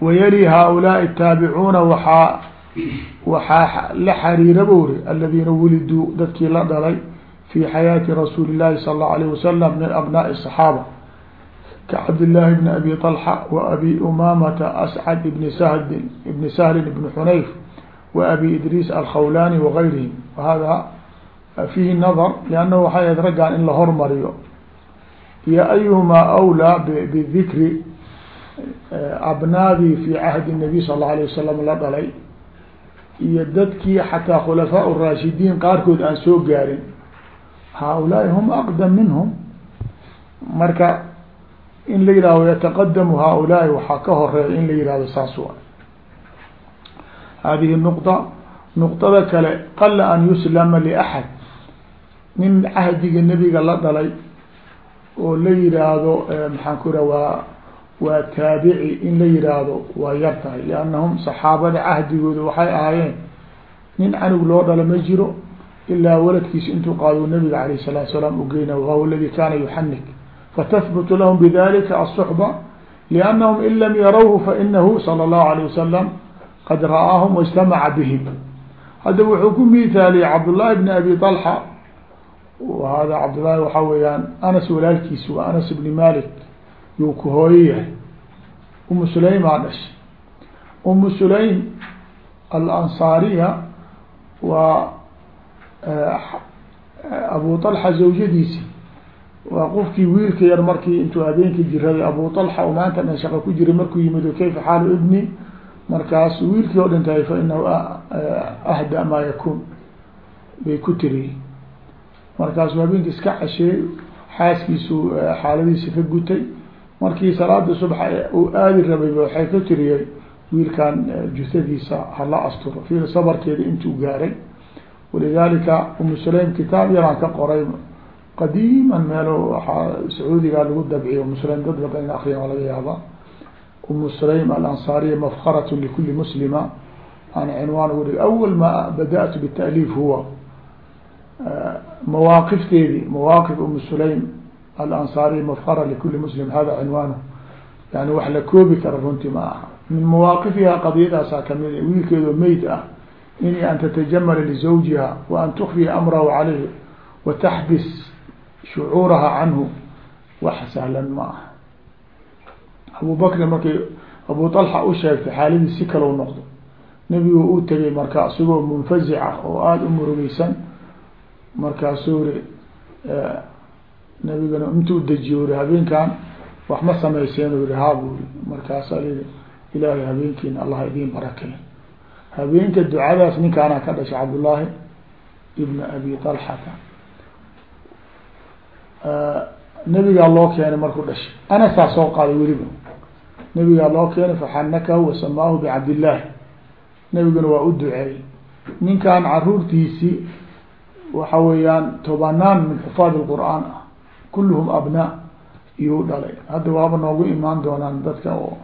[SPEAKER 1] wayali haaulaai taabicuuna waaa waxaa la xariira buri aladiina wuliduu dadkii la dhalay fi xayaati rasuuli اlahi sal اlahu alيه wasalam min abnaai الصaxaaba kacabdillaahi bni abi طalxa wa abi umamata ascad ibni sahd ibni sahlin ibni xunayf wa abi idriis alkhawlani wagayrihim wahada fiihi nadar liannahu waxay ahayd raggan in la hormariyo iyo ayuhumaa awlaa bidikri abnaadii fi cahdi nabiy sal اla alيه wasalam la dhalay iyo dadkii xataa khulafaa raashidiin qaarkood aan soo gaarin haaulaai hum aqdam minhum marka in la yihahdo yataqadamu haaulaai waxaa ka horreeya in la yihahdo saas wa hadihi nuqda nuqdada kale qala an yuslama liaxad nin cahdiga nebiga la dhalay oo la yihaahdo eh, maxaan ku ihaha waa waa taabici in la yihaahdo waa yar tahay. Liannahum saxaabada cahdigooda waxay ahaayeen nin canug loo dhalo ma jiro ilaa waladkiisa intuu qaado nebiga alayh الsalatu salaam ugeyna wa ladi kaana yuxanik fatahbutu lahum bidalika الصحبة لأnnahum in lam yarawhu fainahu salى الlahu عalيه wasalam qad ra'aahum واجtamaca bihim hadda wuxuu ku miithaaliyey cabdالlahi bn abi طalxa hada cabdالlahi waxaa weeyaan anas walaalkiis waa anas bni malik yuu ku hooyo yahay umu sulaymaa dhashay umu sulaym alansaariya waa abu طalxa zawjadiisi waa qofkii wiilka yar markii intuu habeenkii jiraday abu طalxa u maanta dhan shaqo ku jiray markuu yimid kayfa xaalu ibni? Markaas wiilkii oo dhintay fa inahu ahda maa yakun bay ku tiri. Markaasuu habeenki iska casheey xaaskiisu xaaladiisa ka gutay. Markii salaada subxa uu aadi rabay waxay ka tiriyey wiilkan jusadiisa hala asturo fiil sabarkeeda intuu gaaray. Walidalika umu kitaab yaraan ka qoray qadiiman meelo waaa sacuudiga lagu dabciyo umu sulaym dad badan in akriyan waa laga yaaba umu sulaym alansaariya mafkarat likuli muslima aan cinwaan dhig awal ma bada'tu bita'liif huwa. Mawaaqifteedii mawaaqif umu sulaym alansaariy mafkara likuli muslim hada cinwaanhu yani wax la koobi kara runtii ma aha. Min mawaaqifiha qadiyadaasaa ka mid wiilkeedoo meyd ah in an tatajamala lizawjiha wa an tukfiya amrahu calayh wa taxbis shucuuraha canhu wax sahlan ma aha. Abu bakri markay abu طalxa u sheegtay xaaladii si kale u noqdo nebigu u tegay marka isagoo munfazic ah oo aada u murugeysan markaasuu ri nabigana intuu dejiyo ri habeenkan wax ma samayseen ri haa bu ri markaasaa lii ilaahay habeenkiina allah idiin barakay habeenka ducadaas ninkaana ka dhashay cabdullaahi ibna abi طalxata nabigaa loo keenay markuu dhashay. Anasaa soo qaaday weliba. Nabigaa loo keenay faxanakahu wasamaahu bicabdillaahi nabiguna waa u duceeyey. Ninkan caruurtiisii waxa weeyaan tobanaan min xufaad lqur'aan ah kulluhum abnaa iyuu dhalay. Hadda waaba noogu imaan doonaan dadka oo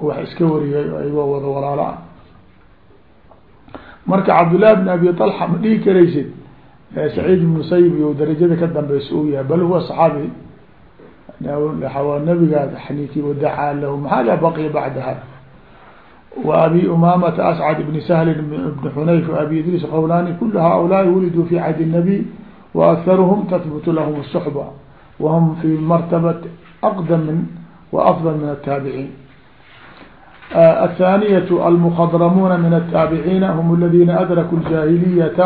[SPEAKER 1] wax iska wariyay ayagoo wada walaalo ah marka cabdullahi bn abi talxa ma dhihi karaysid saciid ibn musayib iyo darajada ka dambeysa uu yahay bal huwa saxaabi nabigaas xaniiki wadacaa lahu maxaa la baqiya bacda hada wa abi umamata ascad ibni sahl ibn xunayf abi idriis qowlani kul haulaai wuliduu fi cahdi الnabiy waakharuhum tahbutu lahum الsuxba wahum fi martabat aqdam min waafdal min الtaabiciin الثانية المخضرمون من التابعين هم الذين أدركوا الجاهلية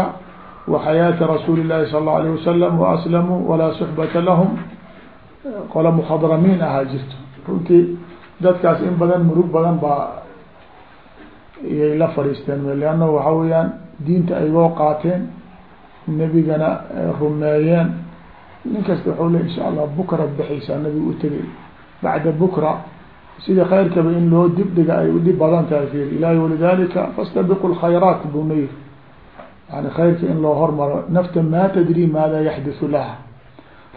[SPEAKER 1] وحياة رسول الله صلى الله عليه وسلم وأسلموا ولا صحبة لهم qole mkhadramiin ahaa jirto runtii dadkaas in badan murug badan baa iyay la fadhiisteen leanna waxa weeyaan diinta aygoo qaateen nebigana rumeeyeen nin kasta waxau le insha allah bukra baxaysaa nabiga u tegay bacda bukra sida khayrkaba in loo dibdhiga ay udhib badan tahay fiir ilahi walidalika fastabiqu lkhayraat buu na yiri yani khayrka in loo hormaro nafta ma tadri maada yaxdisu laha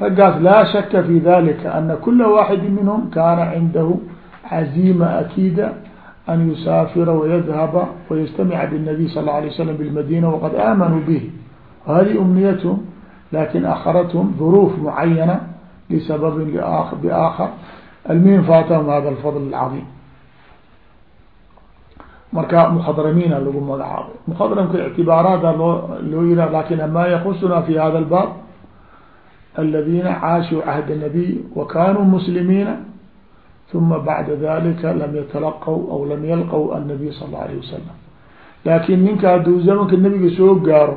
[SPEAKER 1] raggaas laa shaka fi dalika ana kula waaxidi minhum kana cindahu caziima akiida an yusaafira wayadhaba wayastamica bالnabiy sal اla alay slam bاlmadina waqad aamanuu bih hadihi umniyathm lakin akharathm duruuf mucayana lisababin biaakhar almuhim faatahum hada alfadl اlcaظim marka mkhadramiina lagu magacaabay mkhadramka ictibaaraada loo loo yira lakin ma yakusuna fi hada اlbab الذين عاشوا عهد النبي وكانوا مسلمين ثم بعد ذلك لم يتلقوا أو لم يلقوا النبي صلى الله عليه وسلم لكن ninka haduu زمنka نبiga soo gaaro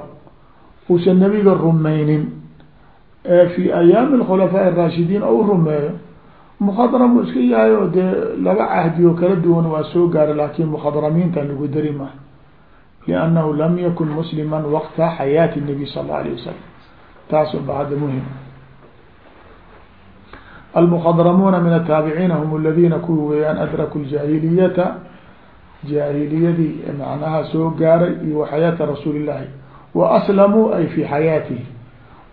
[SPEAKER 1] usan نبiga rumaynin ee في أياam الkhلفاء الراشhiدين ou rumeeyo مkhdرم iska yahay oo dee laba cahdiyo kala duwan waa soo gaara lakin مkhdرmiinta lagu dari maayo لأنه لم يkن مسلما وقta حياة النبي صلى الله عليه وسلم taas ba hadda مهم المخضرمون من التاaبعين هم الذين kuwi weyaan أdركوا الجاهiليةa جاهiliyadii معنaha soo gaaray iyo وحayاaةa رasuuل اللahi وأسلموا ay في حayاaته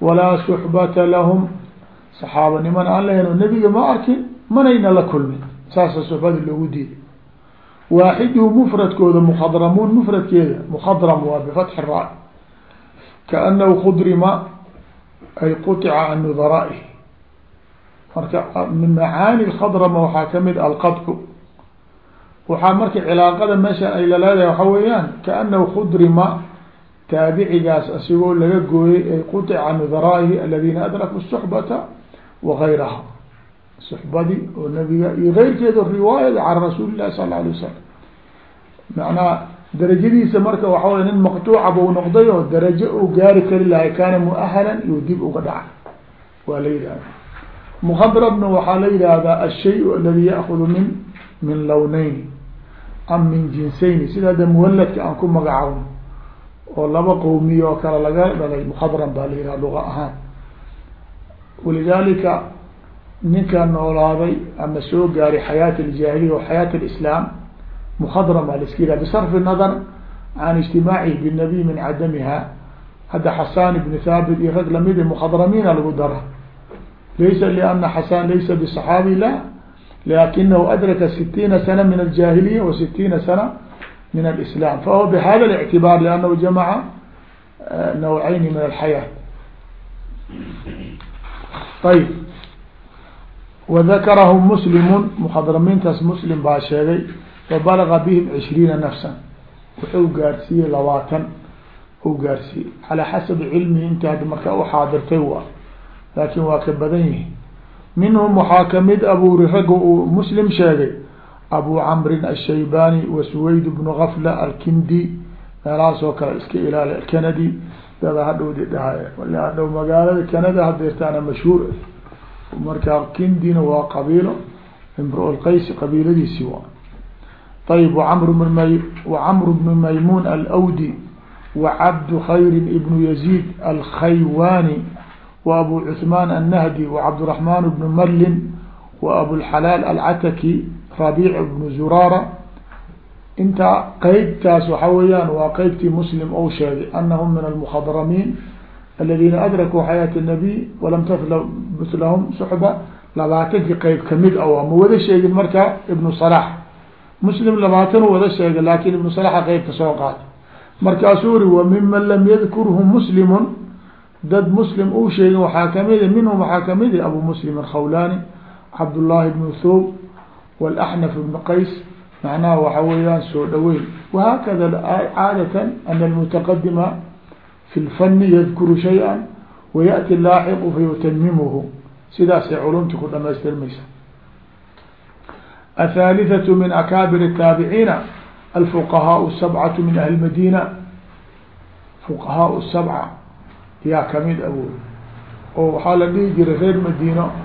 [SPEAKER 1] وlاa صحبة لهم saxaabanimana aan la helo nebiga ma arkin manayna la kulmin. Saasa suxbada loogu diiday. Waaxiduhu mufradkooda mukadramuun mufradkeeda mukadram waa bifatxi ra kaanahu qudrima ay qutica an nudaraa-ih marka min macaani kadrama waxaa ka mid alqadcu waxaa marka cilaaqada meeshan ay laleedahay waxa weeyaan kaanahu qudrima taabicigaas asigoo laga gooyey ay qutica an nudaraa-ihi aladiina adrakuu suxbata wagayraha suxbadii oo nabiga iyo keyrkeeda riwaayada can rasuuli lahi sal la alay wasalam macnaha darajadiisa marka waxa way nin maqtuuca buu noqday oo darajo uu gaari kari lahay kaana muahalan iyo dib uga dhacay waa la yidhahda mukhadrabna waxaa la yidhaahdaa ashay aladi yaakudu min min lawnayn am min jinsayni sida de muwaladka aan ku magacawno oo laba qowmiya oo kale laga dhalay mukhadram baa la yidhaha luga ahaan walidalika ninka noolaaday ama soo gaaray xayaat aljaahiliya wa xayaat alislaam mukhadram baa la iska ilaha bisarfi nadar can ijtimaacihi binnabiy min cadamiha hadda xasaan ibnu thaabit iyo rag la mid mukhadramiina lagu dara laysa liana xasan laysa bisaxaabi la laakinahu adraka sitiina sana min aljaahiliya wa sitiina sana min alislaam fahuwa bihada اlictibaar liannahu jamaca nawcayni min alxayaat ayb wadakarahu muslimun muxadramiintaas muslim baa sheegay fabalaga bihim cishriina nafsan wuxuu gaarsiiyey labaatan u gaarsiiyey calaa xasabi cilmihi inta ad marka u xaadirtay waa laakin waa ka badan yihi minhum waxaa ka mid abu ragga uu muslim sheegay abu camrin ashaybani wa suwayd bnu gafla alkindi meelahaas oo kale iska ilaali canadi sida hadhowdi dhahay. Wal hadhow magaalada canada hadeertaana mashhuur eh. markaa kindina waa qabiilo. Imrulqays qabiiladiisi wa ayib amr bn wacamru bnu maymuun alawdi بن khayrin ibnu yaziid alkhaywaani waabu cuثmaan annahdi wacabdiraحmaan bnu marlin waabulxalaal alcataki rabiic bnu zuraara intaa qeybtaas waxa weeyaan waa qeybtii muslim ou sheegay anahum min almkhadramiin aladina adrakuu xayaat الnabiy walam tahbut lahum suxba labaatankii qeyb kamid a ma wada sheegin marka ibnu صalax muslim labaatan wada sheegay laakin ibnu salaxa qeybka soo qaatay markaasuu uri wa miman lam yadkurhu muslimun dad muslim uu sheegin waxaa kamida minhum waxaa kamida abu muslim alkhawlani cabdullahi bnu thob walaxnaf ibn qays macnaha waxa weeyaan soo dhaweyn. Wahakada caadatan ana almutaqadima fi lfani yadkuru shay-a wayati laaxiqu fayutamimuhu sidaasay culumta ku dhamaystirmaysa athalithatu min akaabir الtaabiciina alfuqahaau sabcatu min ahli madina fuqahaau sabca yaa ka mid awood ah oo waxaa la dhihi jiray reer madiino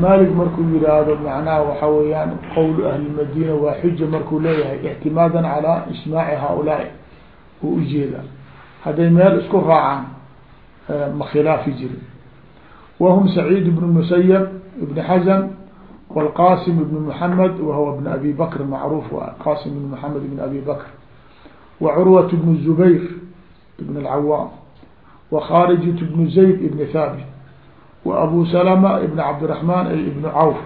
[SPEAKER 1] malig markuu yihaahdo macnaha waxa weeyaan qowl ahlimadiina waa xuja markuu leeyahay ictimaadan calaa ijmaaci haaulaai uu ujeeda hadday meel isku raacaan eh, ma khilaafi jirin. Wahum saciid ibnu musayab ibn xasan wlqasim ibn muhamed wahuwa ibn abi bakr macruuf wa qasim ibn muxamed ibn abi bakr wa curwat ibn zubayr ibn alcawaam wa khaarijat ibnu zayd ibn thaabit wa abu salama ibn cabdiraxmaan ay ibnu cawf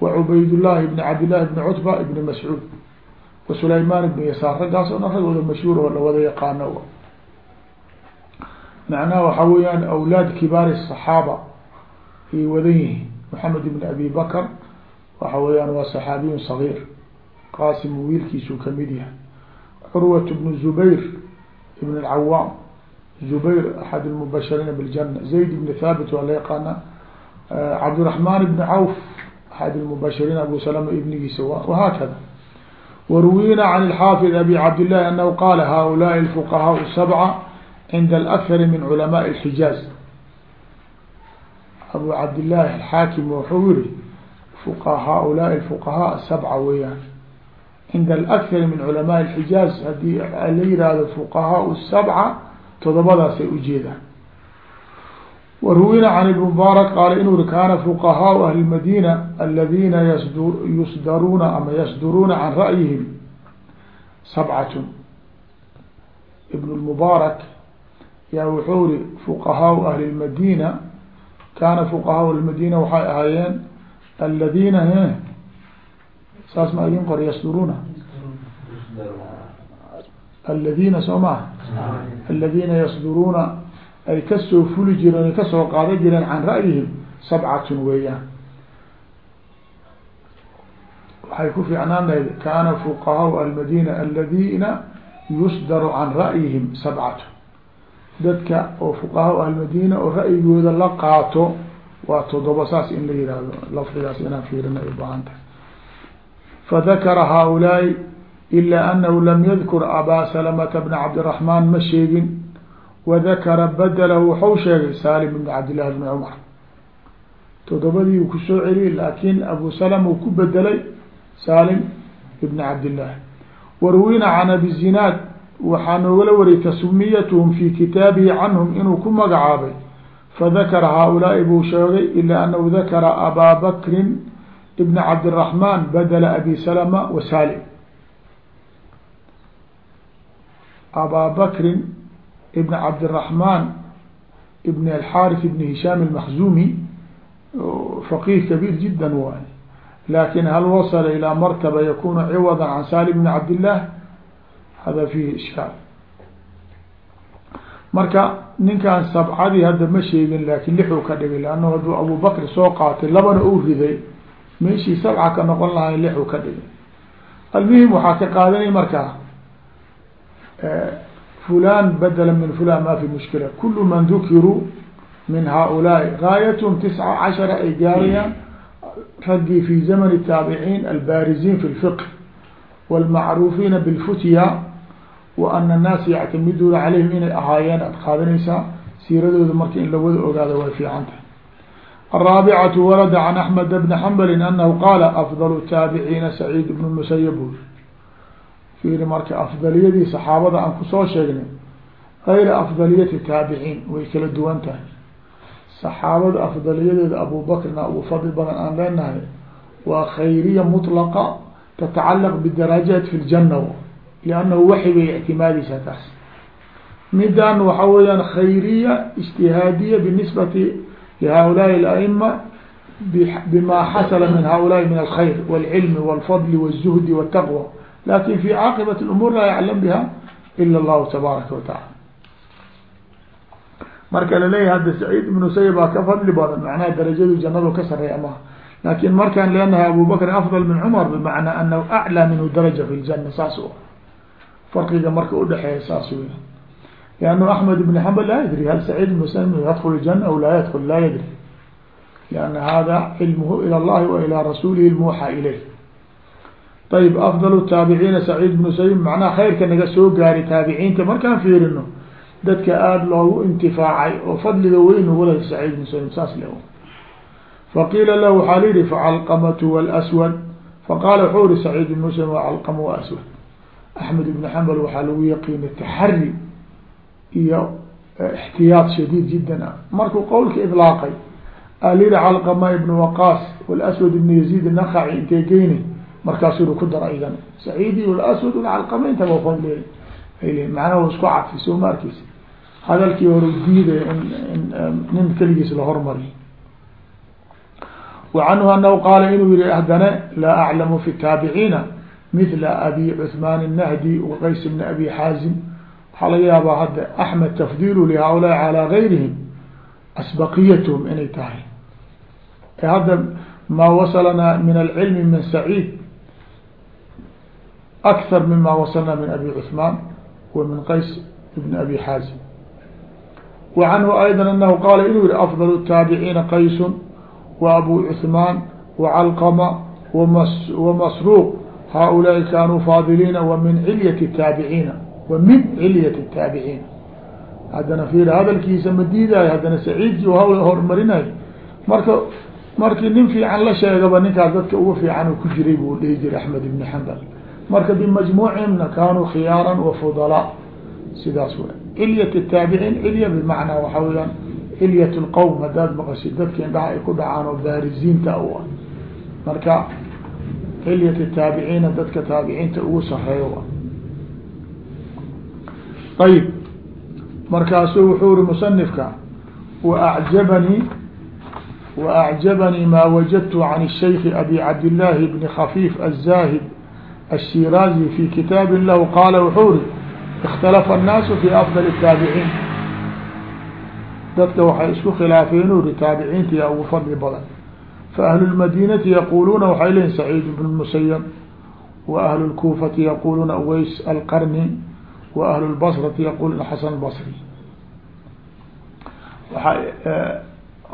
[SPEAKER 1] wa cubaydllahi ibn cabdillahi ibn cutba ibn mascuud wa sulaymaan ibn yasaar raggaas oo dhan raggooda mashhuur oo la wada yaqaano. Macnaha waxaa weeyaan awlaad kibaari saxaaba ayay wadan yihiin. Maxamed ibn abi bakr waxa weeyaan waa saxaabiyun sagiir qasim wiilkiisuu ka mid yahay. Curwat bnu zubayr ibn alcawaam zubayr axad lmubashiriina biljana zayd bni thaabit waa la yaqaana. Eh, Cabdiraxmaan ibni cawf axad lmubashiriin abu salama ibnigiisa wahaakada waruwiina can alxaafid abi cabdillahi anahu qaala haulaai alfuqahaau sabca cinda alakari min culamaai alxijaaz abu cabdillahi alxaakim wuxuu yihi haulaai alfuqahaa sabca weeyaan. Cinda alakari min culamaai alxijaaz haddii la yihahdo fuqahaau sabca todobadaasay ujeedaan waruwina can ibnmubaarak qaala inuu kaana fuqahaau ahli lmadiina aladiina yasdu yusdaruuna ama yasduruuna can ra'yihim sabcatun. Ibn lmubaarak yaa wuxuu iri fuqahaau ahli lmadiina kaana fuqahaau ahlimadiina waxay ahaayeen aladiina saas ma idin qora yasduruuna aladiina soo maha aladiina yasduruuna ay ka soo fuli jireen ay ka soo qaadan jireen can ra'yihim sabcatun weeyaan waxay ku fiicnaan lahayd kaana fuqahaau almadina aladiina yusdaru can ra'yihim sabcatun dadka oo fuqahaa ahlmadina oo ra'yigooda la qaato waa todoba saas in la yihahdo lafdigaas inaan fiirina ay tahay fadakara haaulaai ilaa anahu lam yadkur abaa salamata bna cabdiraxmaan ma sheegin wadakara badalahu waxau sheegay salim bn cabdillahi bni cumar todobadii uu ku soo celiyey laakin abu salama uu ku bedelay salim ibni cabdillahi waruwina can abi zinaad waxaa noogala wariyay tasmiyatuhum fi kitaabihi canhum inuu ku magacaabay fadakara haaulaai buu sheegay ila anahu dakara abaa bakrin ibna cabdiraxmaan badela abi salama wa salim abaa bakrin cabdiraxmaan ibn alxaarif ibn hishaam almakhzumi faqiih kabiir jida waay. Lakin hal wasala ilaa martaba yakunu ciwada can salim bn cabdillaah hada fihi ishkaal. Marka ninkan sabcadii hadda ma sheegin laakin lixuu ka dhigay leanna hadduu abu bakr soo qaatay labana uu riday meeshii sabca ka noqon lahay lixuu ka dhigay. Almuhim waxaa ka qaadanay markaa fulan badla min fulan ma fi mushkila kulu man dukiruu min haulaai gaayathm tisca cashara ay gaarayaan raggii fi zaman الtaabiciin albaariziin fi اlfiqh wاlmacruufiina bاlfutya wa ana الnaas yactamiduuna calayhim inay ahaayeen ad qaadanaysaa siiradooda marka in lawada ogaado way fiican tahay الرaaبعة warada can أحmed بn حmbl anahu qaala afضل الtaabiciina سacيid بn musayb fiiri marka afdaliyadii saxaabada aan ku soo sheegnay gayra afdaliyati taabiciin way kala duwan tahay. Saxaabada afdaliyadeeda abubakrna ugu fadli badan aan leenahay waa khayriya mutlaqa tatacalaq bidarajaat fi ljanna liannahu waxi bay ictimaadaysaa taas. Midan waxa weeyaan khayriya ijtihaadiya binisbati lihaulaai aima bima xasala min haulaai min alkhayr walcilmi walfadli walzuhdi waltaqwa laakiin fi caaqibat اumuur laa yaclam biha ila اllahu tabaaraka watacaala marka la leeyahay hadda saciid ibn sayib baa ka fadli badan macnaha darajadu janadu ka sareeya maha laakiin markaan leenahay abu bakr afdal min cumar bimacnaa anahu aclaa minhu daraja fi ljana saas u farqiga marka udhexeeya saas wey liannahu axmed ibn xambal laa yadri hal saciid ibn sayib yadkul ljana aw laa yadkul laa yadri lianna hada cilmuhu ila allahi wa ilaa rasuulihi lmuuxa ilayh ayb afdal taabiciina saciid bnu sayib macnaha khayrka naga soo gaari taabiciinta markaan fiirino dadka aada loogu intifaacay oo fadliga weyn ugaleh saciid bnu sayib saas le faqiila lahu waxaa layihi facalqamatu wlswad faqaala wuxuu yihi saciid ibnu sayib wacalqama waaswad axmed ibnu xambal waxaa lagu yaqiinay taxari iyo ixtiyaad shadiid jiddan ah markuu qowlka idlaaqay alayidhi calqama ibnu waqaas walswad ibnu yaziid nakaci intay geynay markaasuu ku dar aydan saciidi wاlأswad wlcalqama intaba fadli ay leeyiin macnaha wa isku cadfi soo ma arkeysa hadalkii hore diidaya in nin keligiis la hormariyo wa canhu anahu qaala inuu yihi haddana laa aclamu fi الtaabiciina mila abi cثmaan الnahdi waqays bn abi xaazim waxaa laga yaabaa hadda axmed tafdilu lihaaulaai calaa gayrihim asbaqiyathm inay tahay hadda maa wasalanaa min alcilmi min saciid akthar mima wasalnaa min abi cuثmaan wa min qays bn abi xaazim wa canhu ayda anahu qaala inuu yihi afdal الtaabiciina qaysu wa abu cuثmaan wacalqama wamasruuq haaulaai kanuu faadiliina wa min cilyati الtaabiciina wa min cilyat الtaabiciin haddana fiir hadalkiisa ma diidaayo haddana saciidkii hawl horumarinayo marka markii nin fiican la sheegaba ninkaas dadka ugu fiican ku jiray buu dhihi jiray axmed ibn xambal marka bimajmuucihimna kaanuu khiyaara wafudalaa sidaas w cilyat taabiciin cilya bimacnaa waxaa weyaan cilyat lqowm haddaad maqashid dadkiin dhaca ay ku dhacaan oo baariziinta u ah. Marka cilyat taabiciina dadka taabiciinta ugu sareeyo ayib. Markaasuu wuxuu ri musanifka waacjabanii waacjabanii maa wajadtu can shaykh abi cabd bni khafiif azahid الshiraazi fi kitaabi lahu qaala wuxuu ri اkhtalafa الnaasu fi afdal الtaabiciin dadka waxay isku khilaafeen uri taabiciinta yaa ugu fadli badan faahlu اlmadinati yaquluuna waxay lehin saciid bn musayab wa ahlu اlkuufati yaquluuna uways alqarni وأهل البصرة يقول حسن البصري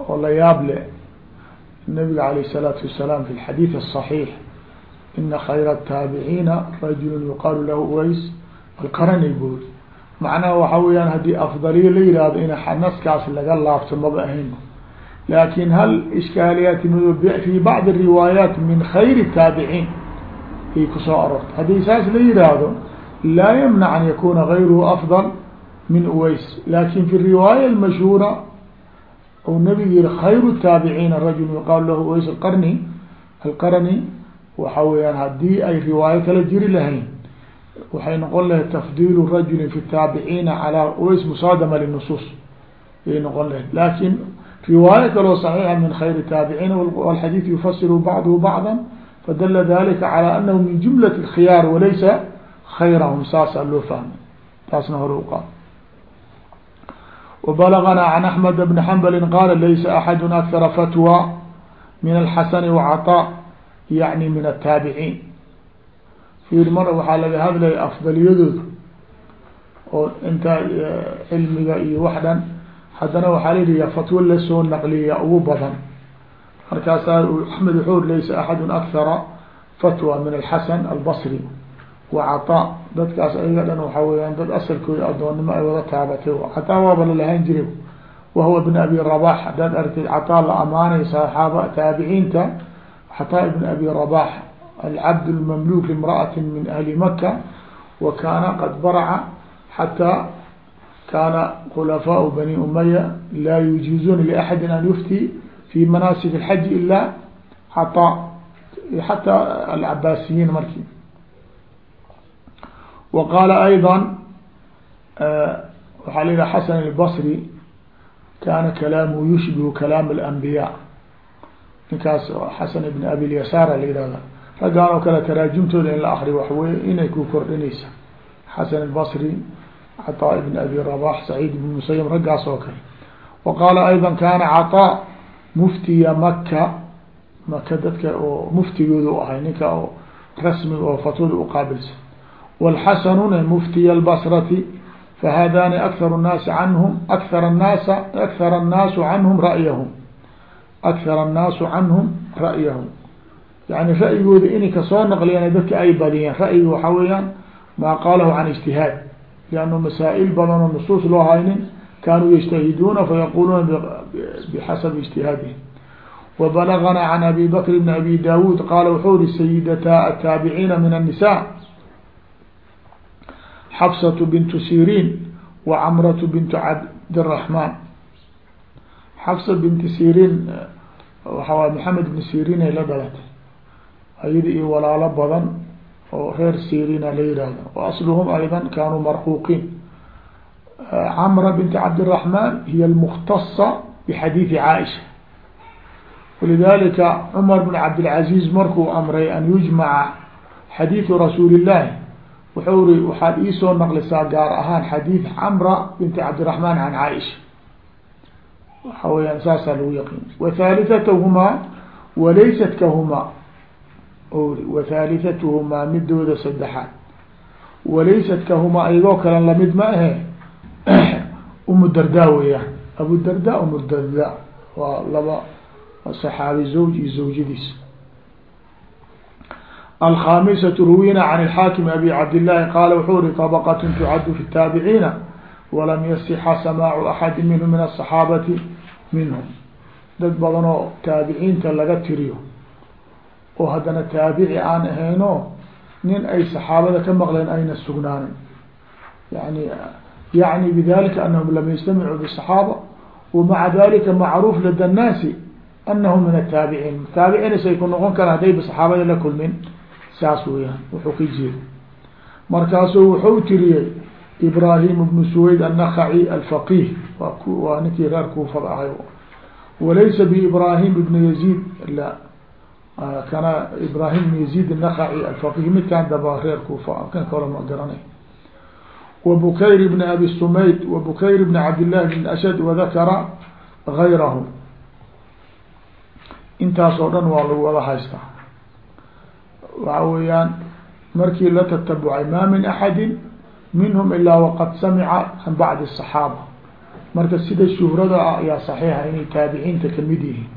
[SPEAKER 1] oo la yaab le النبga عليه الصلاaة وaسلام في الحadيث الصحيح ina khayr الtaabiciina rajulu yuqaalu lahu ways alqarani bu iri macnaha waxa weyaan haddii afdaliyo la yihahdo in naskaas laga laabto maba ahayn laakin hal ishkaaliyaati fii bacdi riwaayaat min khayri taabiciin ay ku soo arortay haddii saas la yihaahdo laa yamnac an yakuna gayruhu afdal min uways laakiin fi riwaaya almashhuura ou nabigu yihi khayru taabiciina rajul yuqaalu lahu ways alqarni alqarani waxa weyaan hadii ay riwaayo kala jiri lahayn waxay noqon lahayd tafdiil rajuli fi الtaabiciina calى uways musaadama linusuus yay noqon lahayd lakin riwaayo kaloo صaxiixa min khayr الtaabiciina wاlxadiiث yufasiru bacduhu bacضa fadala dalika calى anahu min jumlaة الkhiyaar walaysa khayrahum saasaa loo fahmay taasna hore uqaad وبلغنا عن أحمد بن حنبل قال ليس أحد أكثر فتوى من الحسن وعطاء yacni min ataabiciin fiir mana waxaa laga hadlaya afdaliyadooda oo intaa eh, cilmiga iyo wax dhan. Haddana waxaa layihi ya fatwo la soo naqliya ugu badan. Markaasaa axmed wuxuur laysa axadun akhara fatwa min alxasan albasri wa cataa. Dadkaas ayaga dhan waxaa weyaan dad asalkooda adoonnimo ay wada taabatay. Cataa waaba la lahaan jiray. Wahuwa bn abi rabax haddaad aragtid cataa la amaanay saxaaba taabiciinta xataa ibn abi rabax alcabd lmamluki imraati min ahli maka wa kaana qad baraca xataa kaana khulafaau bani umaya laa yujiizuuna liaxadi an yufti fi manaasik alxaji ila xataa xataa alcabaasiyiin markii wa qaala ayda eh, waxaa la yihaha xasan albasri kaana kalaamuhu yushbihu kalaam alambiyaa ninkaas oo xasan abi abilyasaara la yihahda raggaan oo kale taraajumtooda in la akriyo waxawey inay ku kordhinaysa. Xasan albasri cataa ibn abi rabax saciid ibn musayib raggaas oo kale. Wa qaala aydan kana cataa muftiya maka maka dadka oo muftigooda u ahay ninka oo rasmi oo fatwada uqaabilsan walxasanuna muftiya albasrati fahadani akthar naasi canhum akhar nnaasa akhar annaasu canhum ra'yahum أkثr الناasu canهm ra'yahم yani ra'yigooda inay kasoo naqliyaan dadka ay badiyeen ra'yiga waxaa weeyaan maa qaalahu can اجتihaad لأnه masaaئل badan oo نصuص loo haynin kanuu yجتahiduna fayaquluuna bxasbi اجتihaadihim وبلغna عن أbي bكر بن أbي dawud qala wxuu ri سيدتا التاaبعيina min النساء xفصة بنت سيrين وcمرة بنت cabdالرحمن xفصة بنت سيrين waxa محamed بن سيrين ay la dhalatay ayada iyo walaalo badan oo reer sيrina la yihahdo وأصلهم أيضا kanوا مرقوqين cمرة بنت cabdالرحمن هي المختصة بxadيiث عائشة ولذلika cمر بن cabdالعزيز markuu أمray an يجمع xadيiث رasuuل اللahi wuxuu ri waxaad iisoo naqlisaa gaar ahaan xadiid camra binti cabdiraحman can caaisha waxa weyaan saasaa lagu yaqiin. Wathaalithatuhumaa walaysat kahumaa wathaalithatuhumaa midooda saddexaad. Walaysat kahumaa iyagoo kale la mid ma ahe umu darda weyaan abu darda umu darda waa laba saxaabi zawj iyo zawjadiis. Alkhamisat ruwina can alxaakim abi cabdillahi qaala wuxuu uri tabaqat tucaddu fi taabiciina walam yasixa samaacu axadi minhu min asaxaabati minhum. Dad badan oo taabiciinta laga tiriyo. Oo haddana taabici aan ahayno nin ay saxaabada ka maqleen ayna sugnaanin. Yani yani bidalika anahum lam yajtamicuu bisaxaaba wamaca dalika macruuf lada nnaasi anahum min ataabiciin taabicinasay ku noqon karaan hadday saxaabada la kulmin. Saas weyaan wuxuu ka jeeda markaasuu wuxuu tiriyey ibrahim bnu suwayd annakaci alfaqih. Wa waa ninkii reer kuufada ahay. Walaysa biibrahim ibn yazid la kana ibrahim ibn yazid annakaci alfaqih. Midkaan daba reer kuufa kan kale ma garanay. Wa bukayr ibn abi sumayd wa bukayr ibn cabdillahi bn ashad wadakara gayrahu intaas oo dhan waa lagu wada haystaa waxa weeyaan markii la tatabucay ma min axadi minhum ilaa waqad samica can bacdi asaxaaba marka sida shuhrada ah ayaa saxiixa inay taabiciinta ka mid yihiin.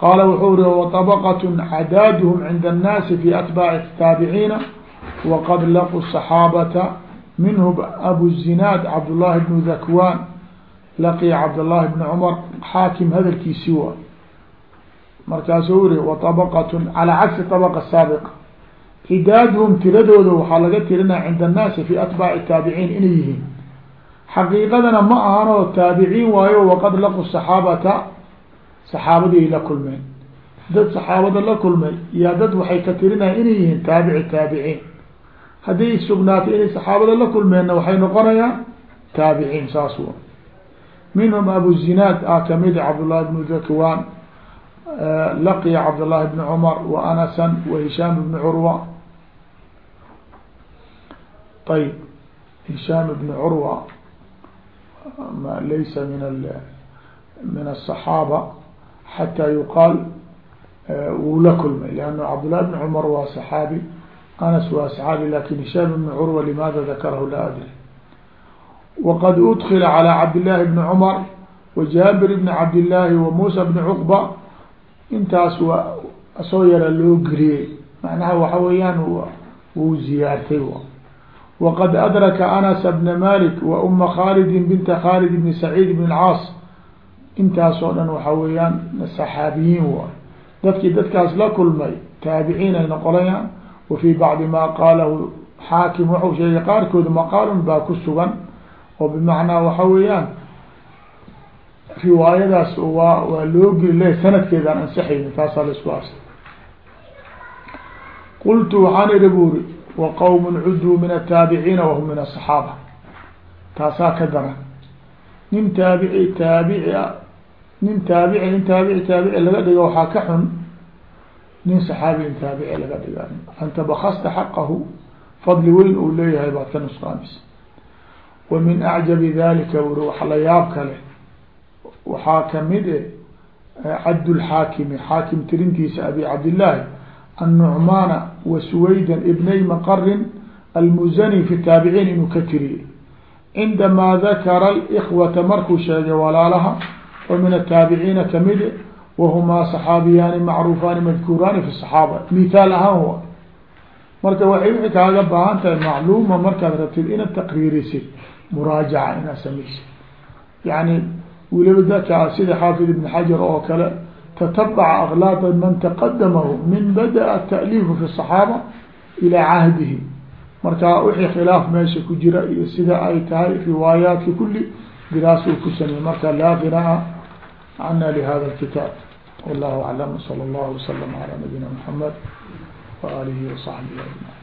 [SPEAKER 1] Qaala wuxuu uri watabaqatun cadaaduhum cinda annaasi fi atbaaci taabiciina waqad laquu saxaabata minhum abu zinaad cabdullaahi bnu dhakwaan laqii cabdullaahi bni cumar xaakim hadalkiisii wa markaasuu uri watabaqatun calaa cagsi abaqa saabiqa ridaaduhum tiradooda waxaa laga tirinaa cinda annaasi fi atbaaci taabiciin inay yihiin. Xaqiiqadana ma ahanoo taabiciin waayo waqad laqu saxaabata saxaabadiay la kulmeen. Dad saxaabada la kulmay yaa dad waxay ka tirinaya inay yihiin taabici taabiciin hadday sugnaato inay saxaabada la kulmeenna waxay noqonayaan taabiciin saas wa minhum abu zinaad ah, a kamida ah cabdullahi bnu dhakwaan eh, laqiya cabdullahi bni cumar wa anasan wa hishaam bni curwa ayb hishaam ibn curwa laysa min min الصaxaaba xataa yuqaal wuu la kulmay lann cabdالlah bn cmar waa صaxaabi anas waa صaxaabi lakin hishaam ibn curwa limaada dakarahu la adri waqad udkila calى cabdالlahi bni cmar wajaabir bni cabdillaahi wa muusa bni cuqba intaas waa asoo yara loo geliyey macnaha waxa weeyaan wuu ziyaartay waqad adraka anas bna malik wa uma khalidi binta khalid bni saciid bn اlcaas intaasoo dhan waxa weeyaan saxaabiyiin waay dadkii dadkaas la kulmay taabiciin ay noqonayaan wa fii bacdi ma qaalahu xaakim wuxuu sheegay qaarkood maqaalun baa ku sugan oo bimacnaa waxa weeyaan riwaayadaas waa waa loo geli le sanadkeedaan ansaxayni taasaa qultu waxaan wa qowm cuduu min ataabiciina wahum min asaxaaba taasaa ka daran. Nin taabici taabici a nin taabici nin taabici taabici laga dhigo waxaa ka xun. Nin saxaabi in taabici laga dhiga anta bakasta xaqahu fadli weyn uu leeyahay baad ka nusqaamaysa wa min acjabi dalika wuri wax la yaab kale. Waxaa ka mid e cadd lxaakimi xaakim tirintiisa abi cabdillaahi wa suwaydan ibnay maqarin almuzani fi taabiciin inuu ka tiriyey cindamaa dakara likhwata markuu sheegay walaalaha oo min ataabiciina kamide wahumaa saxaabiyaani macruufaani madkuuraani fi saxaaba mithaal ahaan wa marka waxay wixii kaaga baahan tahay macluuma markaad rabtid inaad taqriirisid muraajaca inaad samaysid yani weliba dadka sida xaafid ibn xajar oo kale tatabaca aklaada man taqadamahu min bada ta'liifu fi saxaaba ilaa cahdihi marka wixii khilaaf meesha ku jira iyo sida ay tahay riwaayaadka kuli diraas uu ku sameeyey marka laa qinaa cana lihada lkitaab wallahu aclam sala allahu wasalam calaa nabiyina muxamed wa alihi wasaxbihi ajmaciin